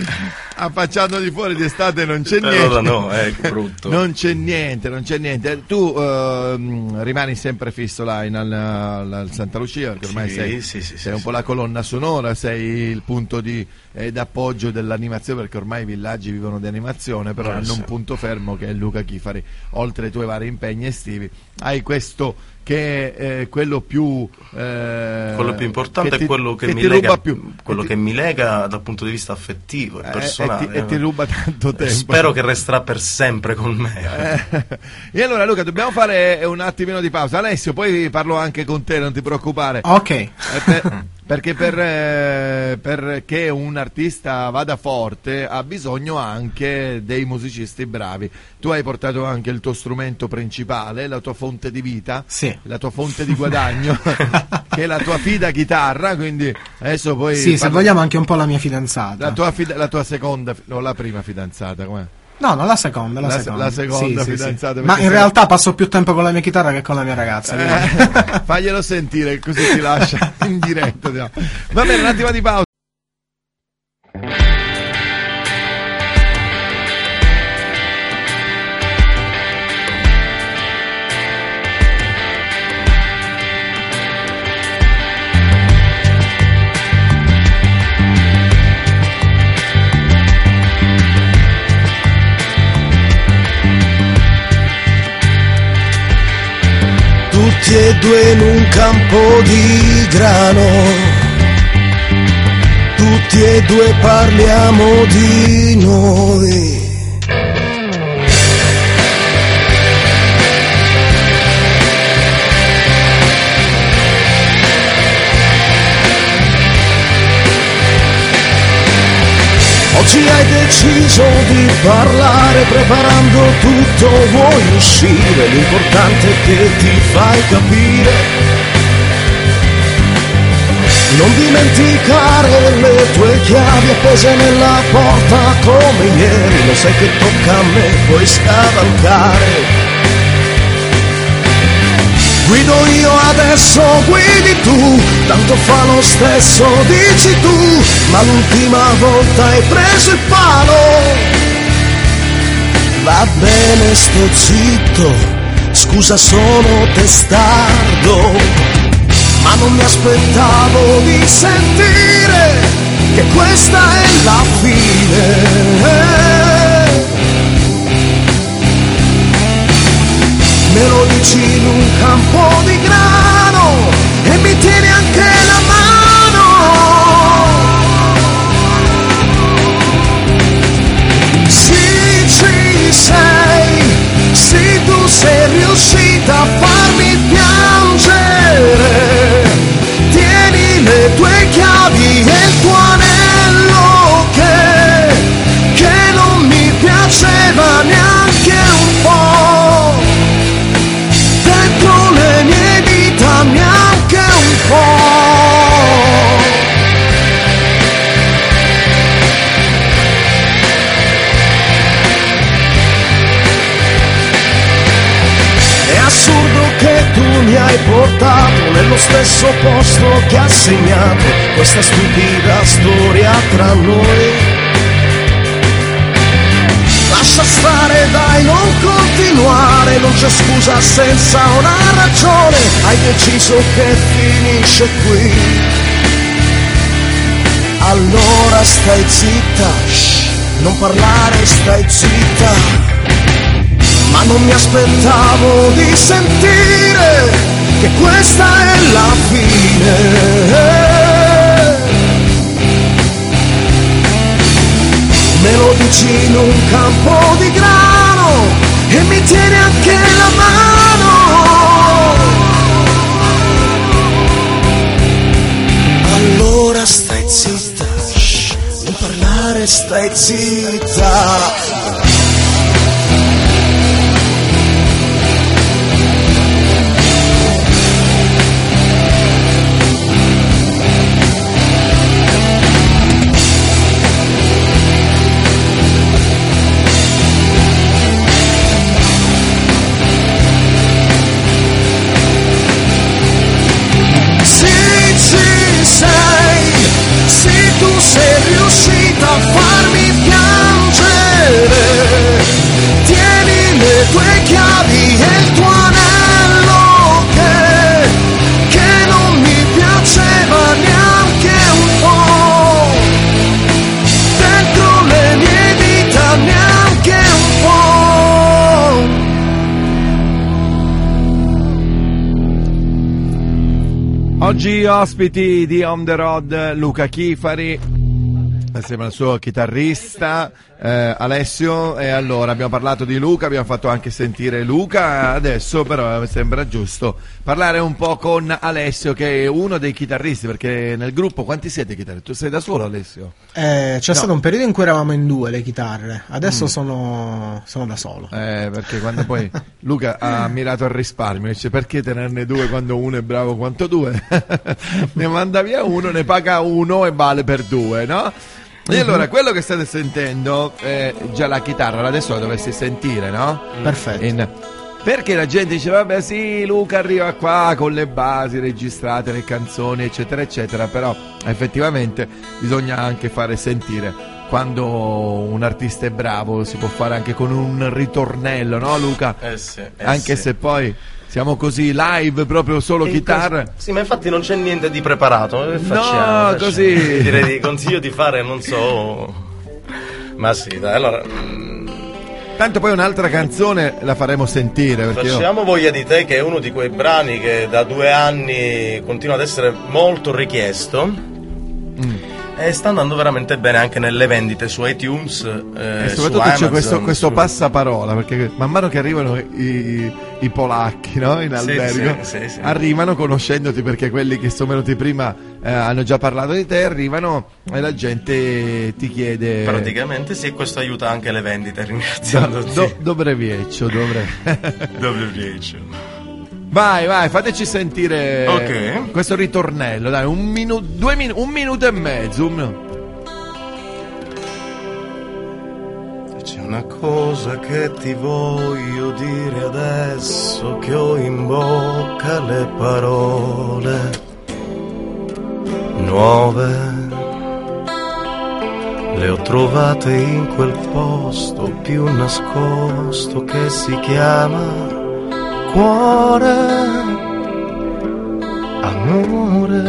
affacciando di fuori di estate non c'è Eh, niente. allora no, è brutto. Non c'è niente, non c'è niente. Tu ehm, rimani sempre fisso là in, al, al Santa Lucia, perché ormai Sì, sei, sì, sì, sei un po' la colonna sonora, sei il punto di, eh, d'appoggio dell'animazione, perché ormai i villaggi vivono di animazione, però Eh, hanno un punto fermo che è Luca Chifari. Oltre ai tuoi vari impegni estivi, hai questo che è eh, quello più... eh, Quello più importante che è ti- quello che, che mi ti lega, ruba più. quello e ti- che mi lega dal punto di vista affettivo e eh, personale. e ti- e ti ruba tanto tempo. Spero che resterà per sempre con me. Eh, e allora Luca dobbiamo fare un attimino di pausa Alessio poi parlo anche con te non ti preoccupare Ok. Per- perché per, eh, perché un artista vada forte ha bisogno anche dei musicisti bravi tu hai portato anche il tuo strumento principale la tua fonte di vita Sì. la tua fonte di guadagno che è la tua fida chitarra quindi adesso poi Sì, se parla- vogliamo anche un po' la mia fidanzata. la tua, fida- la tua seconda no la prima fidanzata com'è? No, no, la seconda, la, La se- seconda. la seconda Sì, fidanzata, sì. Ma in se- realtà passo più tempo con la mia chitarra che con la mia ragazza. Eh, faglielo sentire così ti lascia in diretta. diciamo. Va bene, un attimo di pausa. Tutti e due in un campo di grano, tutti e due parliamo di noi. Oggi hai deciso di parlare preparando tutto, vuoi uscire, l'importante è che ti fai capire. Non dimenticare le tue chiavi appese nella porta come ieri, lo sai che tocca a me, puoi scavalcare. Guido io adesso, guidi tu, tanto fa lo stesso, dici tu, ma l'ultima volta hai preso il palo. Va bene, sto zitto, scusa sono testardo. ma non mi aspettavo di sentire che questa è la fine. Dici in un campo di grano e mi tieni anche la mano. Sì, ci sei, sì tu sei riuscita a farmi piangere. Tieni le tue chiavi e il tuo anello hai portato nello stesso posto che ha segnato questa stupida storia tra noi. Lascia stare dai, non continuare, non c'è scusa senza una ragione, hai deciso che finisce qui. Allora stai zitta, non parlare, stai zitta ma non mi aspettavo di sentire che questa è la fine. Me lo dici in un campo di grano e mi tieni anche la mano. Allora stai zitta, non parlare, stai zitta. Ospiti di On The Road Luca Chifari assieme al suo chitarrista eh, Alessio e allora abbiamo parlato di Luca, abbiamo fatto anche sentire Luca, adesso però mi sembra giusto parlare un po' con Alessio che è uno dei chitarristi perché nel gruppo quanti siete chitarristi? Tu sei da solo Alessio? Eh, c'è No. stato un periodo in cui eravamo in due le chitarre, adesso Mm. sono, sono da solo. Eh, perché quando poi Luca ha mirato al risparmio, dice perché tenerne due quando uno è bravo quanto due? ne manda via uno, ne paga uno e vale per due, no? E Mhm. allora quello che state sentendo è già la chitarra, adesso la dovresti sentire, no? Perfetto. In- Perché la gente dice, vabbè sì, Luca arriva qua con le basi registrate, le canzoni, eccetera, eccetera, però effettivamente bisogna anche fare sentire quando un artista è bravo, si può fare anche con un ritornello, no Luca? Eh sì, eh anche sì. se poi siamo così live, proprio solo E chitarra. cos- Sì, ma infatti non c'è niente di preparato. eh, No, facciamo, facciamo. così. Direi di consiglio di fare, non so. Ma sì, dai, allora. mm, Tanto poi un'altra canzone la faremo sentire. Perché io- Facciamo Voglia di te, che è uno di quei brani che da due anni continua ad essere molto richiesto. Mm. E sta andando veramente bene anche nelle vendite su iTunes. eh, E soprattutto c'è Amazon, questo, questo su- passaparola perché man mano che arrivano i, i polacchi no? in albergo sì, sì, sì. arrivano conoscendoti perché quelli che sono venuti prima eh, hanno già parlato di te arrivano e la gente ti chiede Praticamente sì, questo aiuta anche le vendite, do, ringraziandoti. do, dove vieccio dove WPH. Vai vai fateci sentire Ok. questo ritornello dai un, minu- due minu- un minuto e mezzo un minuto. C'è una cosa che ti voglio dire adesso che ho in bocca le parole nuove. Le ho trovate in quel posto più nascosto che si chiama cuore. amore.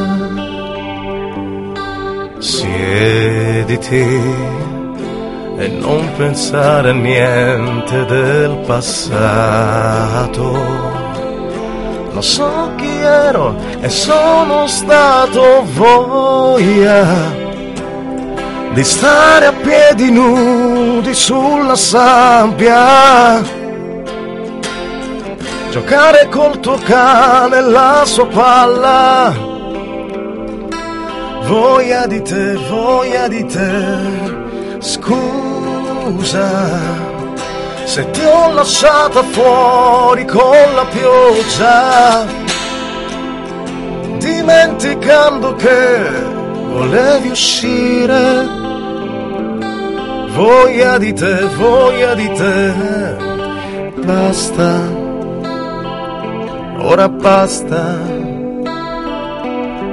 Siediti e non pensare a niente del passato. Lo so chi ero e sono stato voglia di stare a piedi nudi sulla sabbia, giocare col tuo cane la sua palla. Voglia di te, voglia di te, scusa se ti ho lasciata fuori con la pioggia, dimenticando che volevi uscire. Voglia di te, voglia di te, basta, ora basta,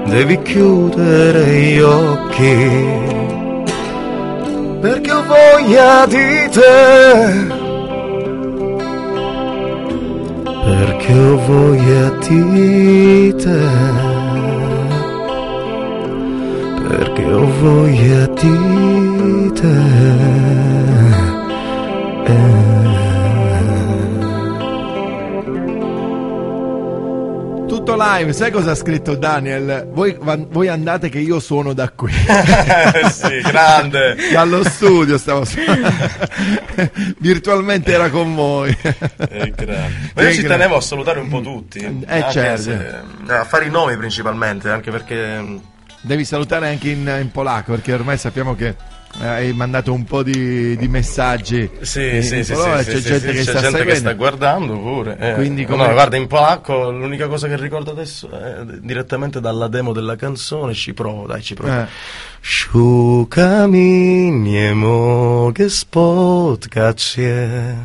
devi chiudere gli occhi, perché ho voglia di te. Perché ho voglia di te perché ho voglia di te. Tutto live, sai cosa ha scritto Daniel? Voi, voi andate che io suono da qui. sì, grande. Dallo studio stavo. Virtualmente era con voi. È grande. Ma io ci tenevo a salutare un po' tutti. Eh, certo. se- a fare i nomi principalmente, anche perché Devi salutare anche in, in polacco perché ormai sappiamo che eh, hai mandato un po' di, di messaggi. Sì, in sì, sì, c'è gente che c'è sta gente che sta guardando pure. eh. Quindi come- no, guarda, in polacco l'unica cosa che ricordo adesso è direttamente dalla demo della canzone, ci provo, dai, ci provo. Eh. Szukami, nie mogę spotkać się.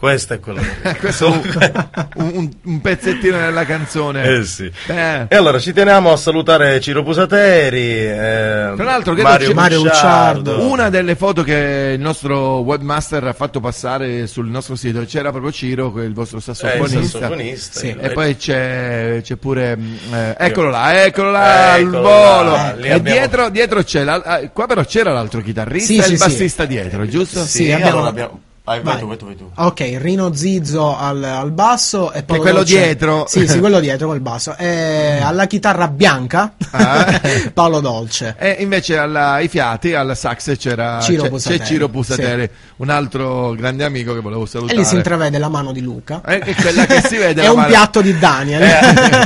Questo è quello. che- Questo un, un- un pezzettino della canzone. Eh sì. Eh. E allora ci teniamo a salutare Ciro Pusateri, eh, Tra l'altro, Mario, Mario Bucciardo. Una delle foto che il nostro webmaster ha fatto passare sul nostro sito c'era proprio Ciro, il vostro Eh, il sassofonista. sassofonista. Sì. E poi c'è, c'è pure. eh, eccolo là, eccolo là, al Eccolo volo. là, e abbiamo- dietro, dietro c'è. la- ah, qua però c'era l'altro chitarrista Sì, e sì, il sì. bassista dietro, giusto? Sì, Sì, abbiamo- allora abbiamo... Vai, vai Vai. tu, vai tu, vai tu. Ok, Rino Zizzo al, al basso e Paolo quello Dolce- dietro. Sì, sì, quello dietro col basso. E alla chitarra bianca Ah. Paolo Dolce. E invece alla- ai fiati, al sax c'era Ciro c'è, Pusateri. c'è Ciro Pusateri, un altro grande amico che volevo E salutare. lì si intravede la mano di Luca. Eh, è quella che si vede e la un mano- piatto di Daniel. Eh,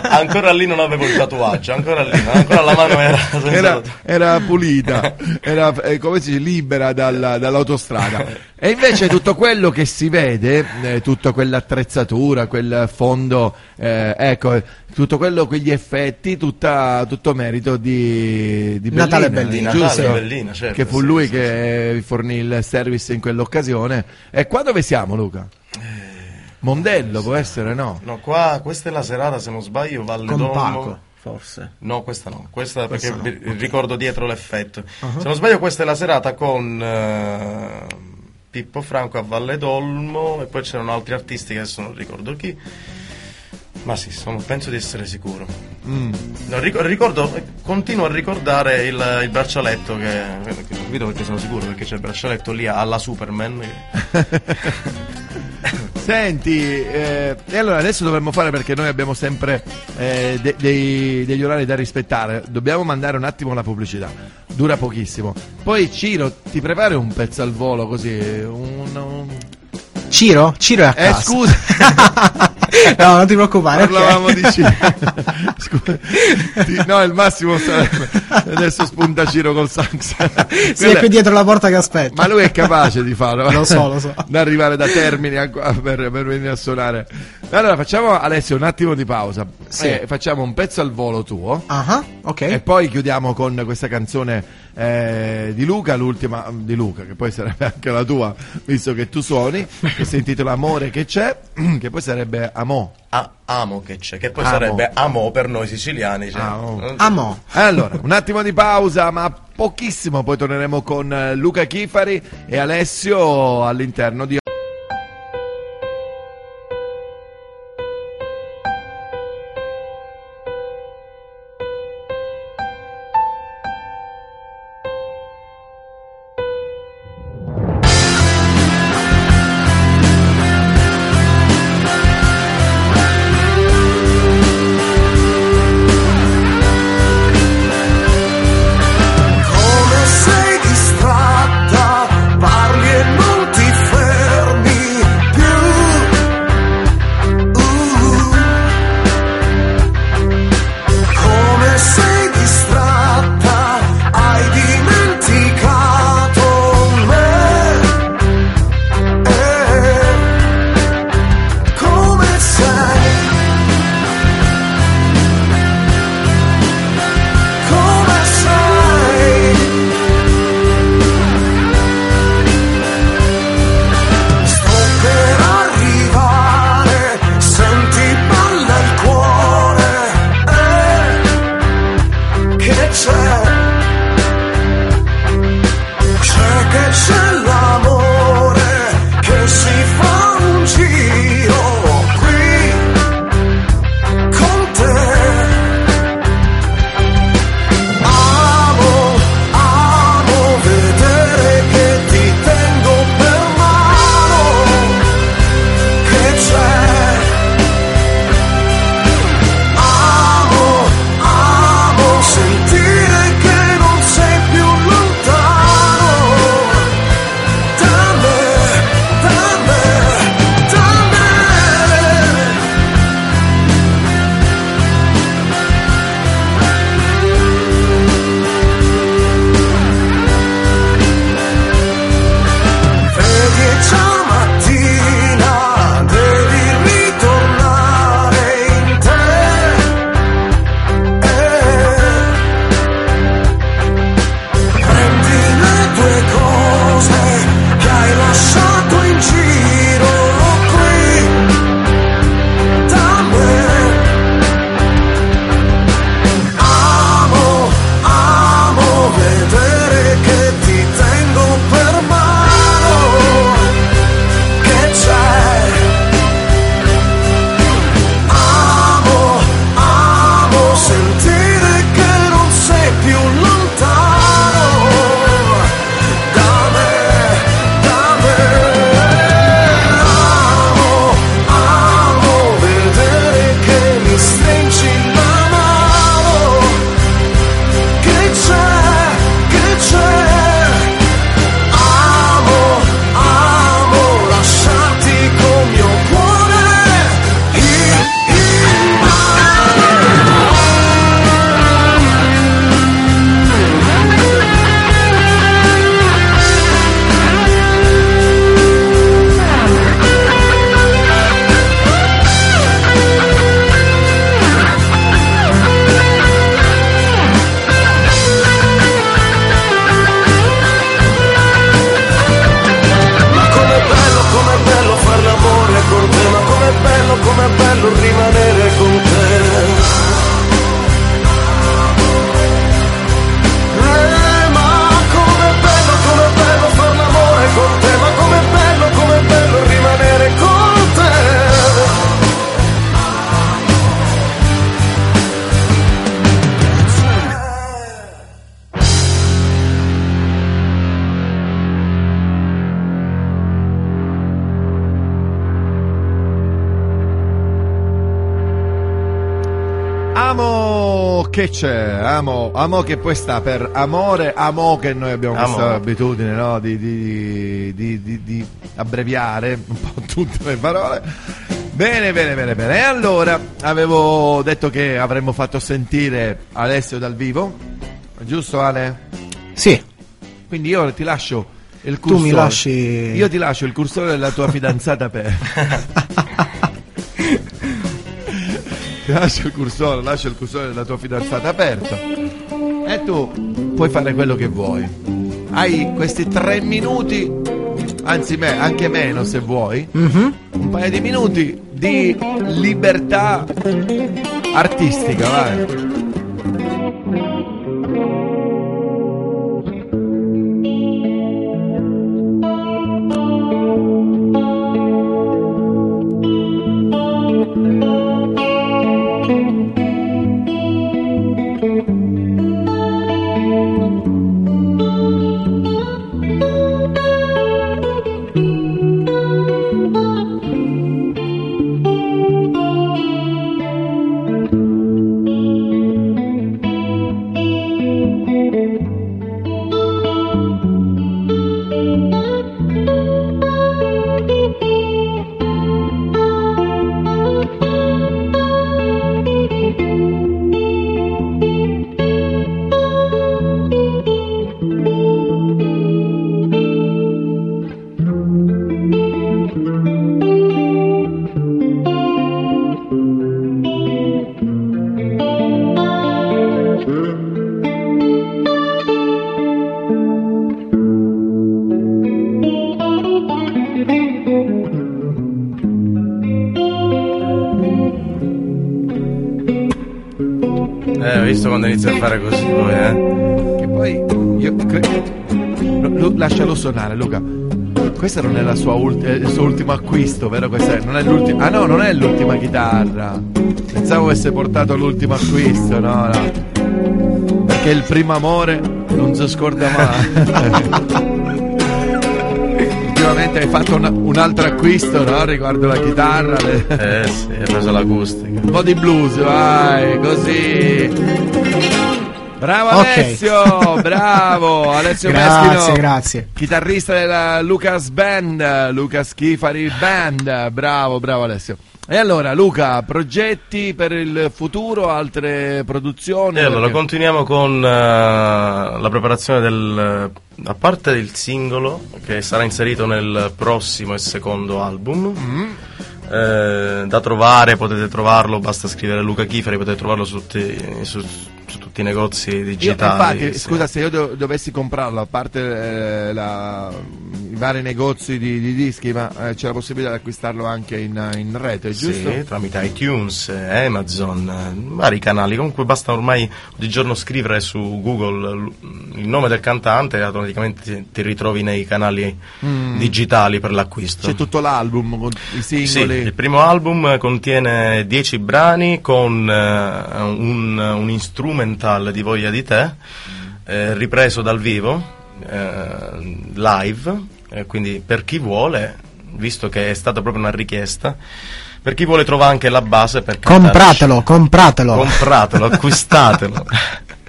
ancora lì non avevo il tatuaggio, ancora lì, ancora la mano era... era, era pulita, era eh, come si dice, libera dalla- dall'autostrada. E invece tutto quello che si vede, eh, tutta quell'attrezzatura, quel fondo, eh, ecco, tutto quello, quegli effetti, tutta, tutto merito di, di Natale Bellina, Bellina. giusto? Natale Bellina, certo, che fu sì, lui sì, che vi fornì il service in quell'occasione. E qua dove siamo, Luca? Mondello può essere, no? No, qua, questa è la serata, se non sbaglio, Valle Con. Paco, forse. No, questa no, questa Questa perché no. vi- ricordo dietro l'effetto. Se non sbaglio questa è la serata con eh, Pippo Franco a Valle d'Olmo e poi c'erano altri artisti che adesso non ricordo chi. Ma sì, sono- penso di essere sicuro. Mm. No, ricor- ricordo, eh, continuo a ricordare il, il braccialetto che, che non vedo perché sono sicuro perché c'è il braccialetto lì alla Superman. che- Senti, eh, e allora adesso dovremmo fare perché noi abbiamo sempre eh, de- dei- degli orari da rispettare. Dobbiamo mandare un attimo la pubblicità, dura pochissimo. Poi Ciro, ti prepari un pezzo al volo così? Un, un- Ciro? Ciro è a Eh, casa. scusa, no, non ti preoccupare. parlavamo di Ciro. Scusa. Ti- no, il massimo sarebbe. Adesso spunta Ciro col sax. Sì, è qui dietro la porta che aspetta. Ma lui è capace di farlo. Lo so, lo so. Da arrivare da Termini a per, per venire a suonare. Allora facciamo Alessio un attimo di pausa. Sì. Eh, facciamo un pezzo al volo tuo. Ah, ok. E poi chiudiamo con questa canzone eh, di Luca, l'ultima di Luca, che poi sarebbe anche la tua, visto che tu suoni, che si intitola Amore che c'è, che poi sarebbe Amò. Ah, amo che c'è, che poi Amo. sarebbe amo per noi siciliani. Cioè, Amo. non- Amo. Allora, un attimo di pausa, ma pochissimo, poi torneremo con eh, Luca Chifari e Alessio all'interno di che c'è, amo, amo che poi sta per amore, amo che noi abbiamo Amo. questa abitudine no? di, di- di- di- abbreviare un po' tutte le parole. Bene, bene, bene, bene. E allora avevo detto che avremmo fatto sentire Alessio dal vivo, giusto Ale? Sì. Quindi io ti lascio il Tu cursore. mi lasci- Io ti lascio il cursore della tua fidanzata per. ti lascio il cursore, lascio il cursore della tua fidanzata aperto. E tu puoi fare quello che vuoi. Hai questi tre minuti, anzi me, anche meno se vuoi, Mhm. un paio di minuti di libertà artistica, vai. Visto quando inizia a fare così poi, eh? Che poi io cre- Lu- Lu- lascialo suonare, Luca. Questa non è la sua ulti- il suo ultimo acquisto, vero? Questa è- non è l'ultima. Ah no, non è l'ultima chitarra. Pensavo avesse portato l'ultimo acquisto, no, no. Perché il primo amore non si scorda mai. Ultimamente hai fatto un, un altro acquisto, no? Riguardo la chitarra. le- Eh sì, hai preso l'acustica. Un po' di blues, vai, così. Bravo Ok. Alessio, bravo Alessio Grazie, Meschino, grazie. chitarrista della Lucas Band, Lucas Chifari Band, bravo, bravo Alessio. E allora Luca, progetti per il futuro, altre produzioni? E allora Perché- continuiamo con eh, la preparazione del. a parte il singolo che sarà inserito nel prossimo e secondo album. Mm. Eh, da trovare, potete trovarlo, basta scrivere Luca Chiferi, potete trovarlo su- su tutti i negozi Io, digitali. infatti, sì. scusa, se io do- dovessi comprarlo, a parte eh, la- i vari negozi di, di dischi, ma eh, c'è la possibilità di acquistarlo anche in, in rete, giusto? Sì, tramite iTunes, eh, Amazon, eh, vari canali. Comunque basta ormai di giorno scrivere su Google il nome del cantante e automaticamente ti, ritrovi nei canali Mm. digitali per l'acquisto. C'è tutto l'album con i Sì, singoli. il primo album contiene 10 brani con eh, un, un instrumental di Voglia di te, eh, ripreso dal vivo, eh, live, eh, quindi per chi vuole, visto che è stata proprio una richiesta, per chi vuole trova anche la base per. Compratelo, compratelo. Compratelo, acquistatelo.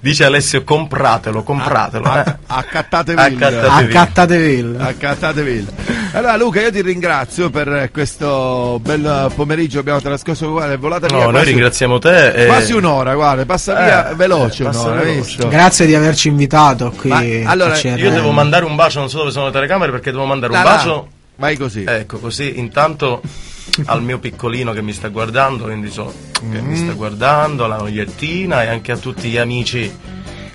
Dice Alessio, compratelo, compratelo. A- eh. Accattatevi. Accattatevi. Accattadeville. Accattatevi. Allora Luca io ti ringrazio per questo bel pomeriggio abbiamo trascorso guarda, è volata via No, noi quasi, ringraziamo te. e- quasi un'ora guarda passa via Eh, veloce passa un'ora veloce. visto? Grazie di averci invitato qui. Ma, allora. Io devo mandare un bacio, non so dove sono le telecamere, perché devo mandare un Là, là. bacio. vai così Ecco, così intanto al mio piccolino che mi sta guardando, quindi so che mi Mm. sta guardando, alla mogliettina e anche a tutti gli amici.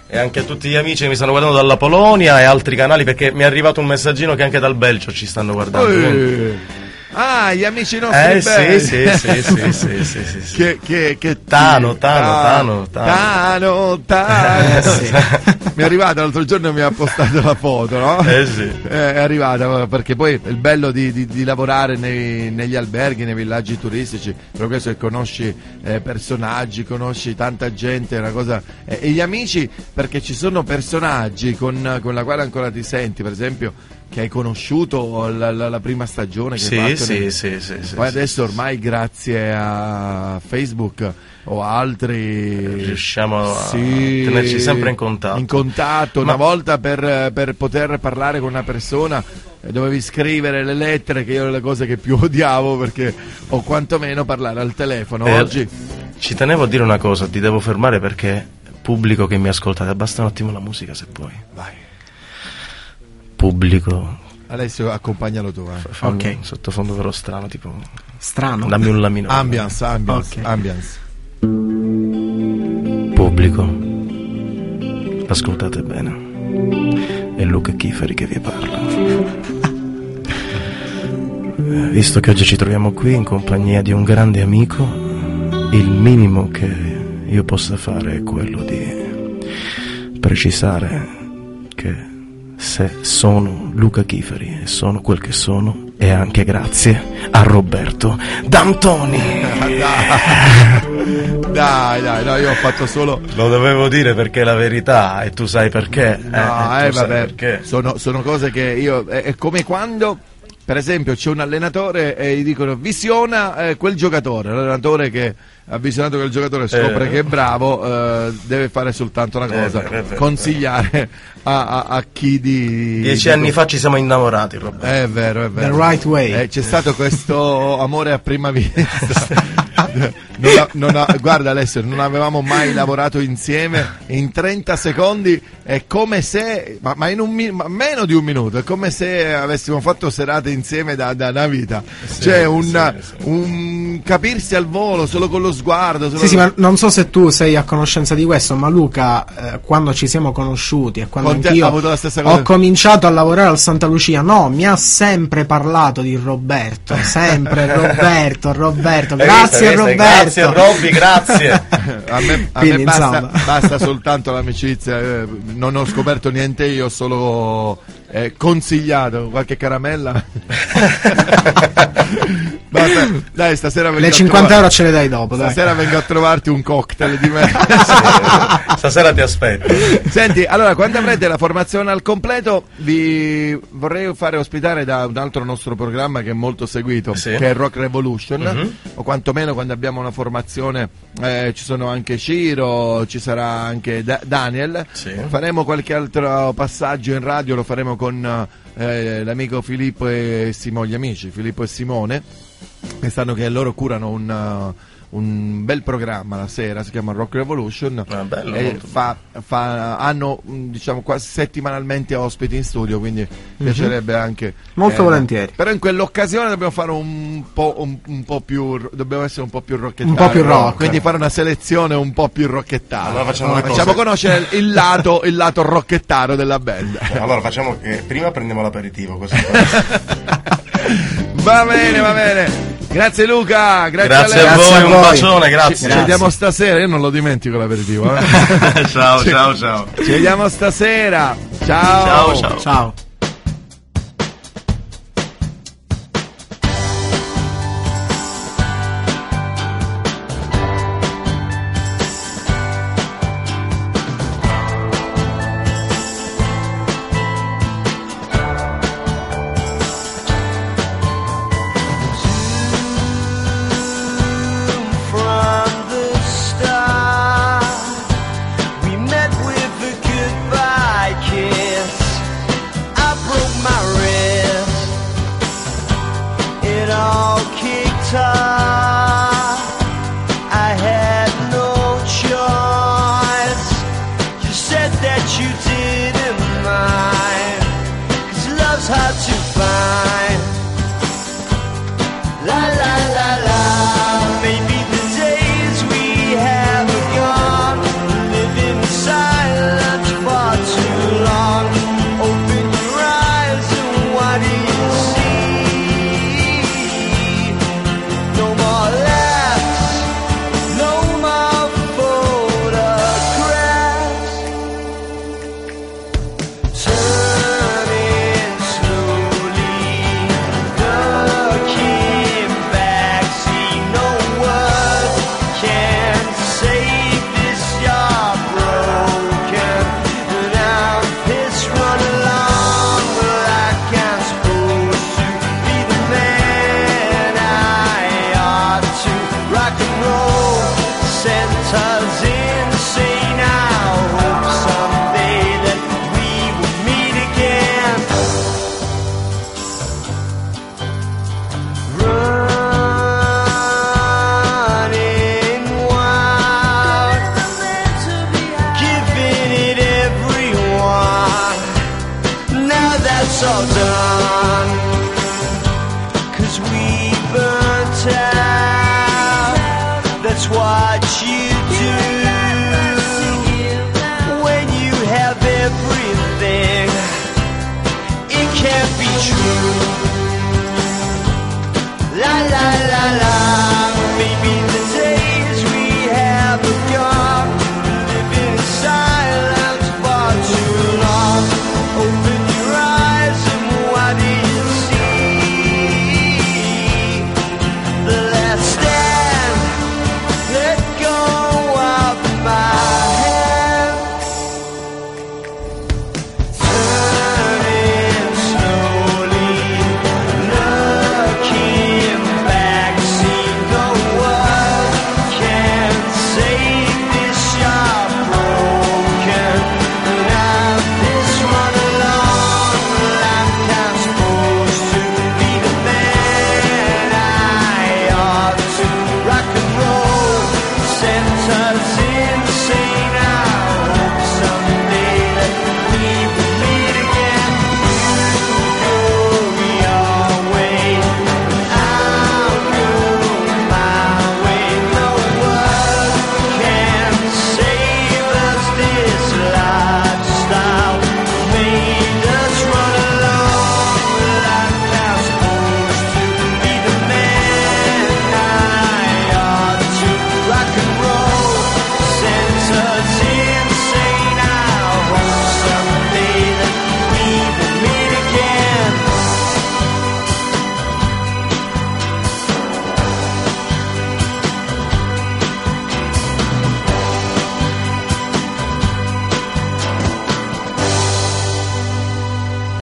E anche a tutti gli amici che mi stanno guardando dalla Polonia e altri canali perché mi è arrivato un messaggino che anche dal Belgio ci stanno guardando. quindi- ah gli amici nostri Eh sì, belli. sì, sì, sì, sì, sì, sì, sì. che, che, che Tano, sì. Tano, Ah, Tano, Tano. Tano, Tano. Eh, sì. mi è arrivata l'altro giorno e mi ha postato la foto no? Eh sì. Eh, è arrivata perché poi il bello di, di- di lavorare nei- negli alberghi, nei villaggi turistici, per questo che conosci eh, personaggi, conosci tanta gente, è una cosa. eh, e gli amici, perché ci sono personaggi con, con la quale ancora ti senti, per esempio che hai conosciuto la, la- la prima stagione che Sì, hai fatto sì, nel- sì, sì, sì, poi adesso ormai grazie a Facebook o altri Riusciamo a Sì, tenerci sempre in contatto. in contatto Ma- una volta per, per poter parlare con una persona eh, dovevi scrivere le lettere che io erano le cose che più odiavo perché o quantomeno parlare al telefono Eh, oggi Ci tenevo a dire una cosa, ti devo fermare perché pubblico che mi ascoltate, abbassa un attimo la musica se puoi. Vai. Pubblico, Alessio accompagnalo tu eh. fammi Ok. un sottofondo però strano, tipo Strano. dammi un lamino. ambiance ambiance Ok. ambiance Pubblico, ascoltate bene. È Luca Chiferi che vi parla. Eh, Visto che oggi ci troviamo qui in compagnia di un grande amico, il minimo che io possa fare è quello di precisare che se sono Luca Chiferi e sono quel che sono è anche grazie a Roberto D'Antoni. dai dai no io ho fatto solo Lo dovevo dire perché è la verità e tu sai perché. No, eh, eh, tu sai vabbè, perché. sono, sono cose che io. È, è come quando, per esempio, c'è un allenatore e gli dicono visiona eh, quel giocatore. L'allenatore che ha visionato quel giocatore scopre Eh. che è bravo, eh, deve fare soltanto una È cosa: vero, consigliare a, a- a chi di. Dieci di- anni fa ci siamo innamorati, Roberto. È vero, è vero. The right way. Eh, c'è stato questo amore a prima vista. Non ha- non ha- guarda Alessio, non avevamo mai lavorato insieme. In 30 secondi è come se, ma, ma in un ma meno di un minuto, è come se avessimo fatto serate insieme da, da una vita. Cioè un, un capirsi al volo solo con lo sguardo. solo Sì, sì, con- ma non so se tu sei a conoscenza di questo, ma Luca, eh, quando ci siamo conosciuti e quando Con te anch'io ha avuto la stessa cosa? ho cominciato a lavorare al Santa Lucia, no, mi ha sempre parlato di Roberto, sempre Roberto, Roberto, grazie visto, Roberto. Grazie Robby, grazie. A me, a Quindi, me basta, basta soltanto l'amicizia, eh, non ho scoperto niente io, ho solo eh, consigliato qualche caramella. Basta, dai, stasera vengo Le a 50 trovare- euro ce le dai dopo, dai. Stasera vengo a trovarti un cocktail di me. Stasera ti aspetto. Senti, allora, quando avrete la formazione al completo, vi vorrei fare ospitare da un altro nostro programma che è molto seguito, Sì. che è Rock Revolution, Mhm. o quantomeno quando abbiamo una formazione eh, ci sono anche Ciro, ci sarà anche Da- Daniel. Sì. Faremo qualche altro passaggio in radio, lo faremo con eh, l'amico Filippo e Simone, gli amici Filippo e Simone, che sanno che loro curano un, uh, un bel programma la sera, si chiama Rock Revolution. Ah, bello, e fa- fa- hanno mh, diciamo quasi settimanalmente ospiti in studio, quindi piacerebbe anche. Molto eh, volentieri. Però in quell'occasione dobbiamo fare un po', un, un po' più. Dobbiamo essere un po' più rockettari. Un po' più rock. Quindi fare una selezione un po' più rockettara. Allora facciamo le Facciamo conoscere il lato, il lato rockettaro della band. Allora facciamo che prima prendiamo l'aperitivo, così. Va bene, va bene. Grazie Luca, grazie, Grazie a a lei. voi, un voi. bacione, Ci, grazie. ci vediamo stasera, io non lo dimentico l'aperitivo. eh. ciao, ciao, ciao. Ci vediamo stasera. Ciao. Ciao, ciao. Ciao.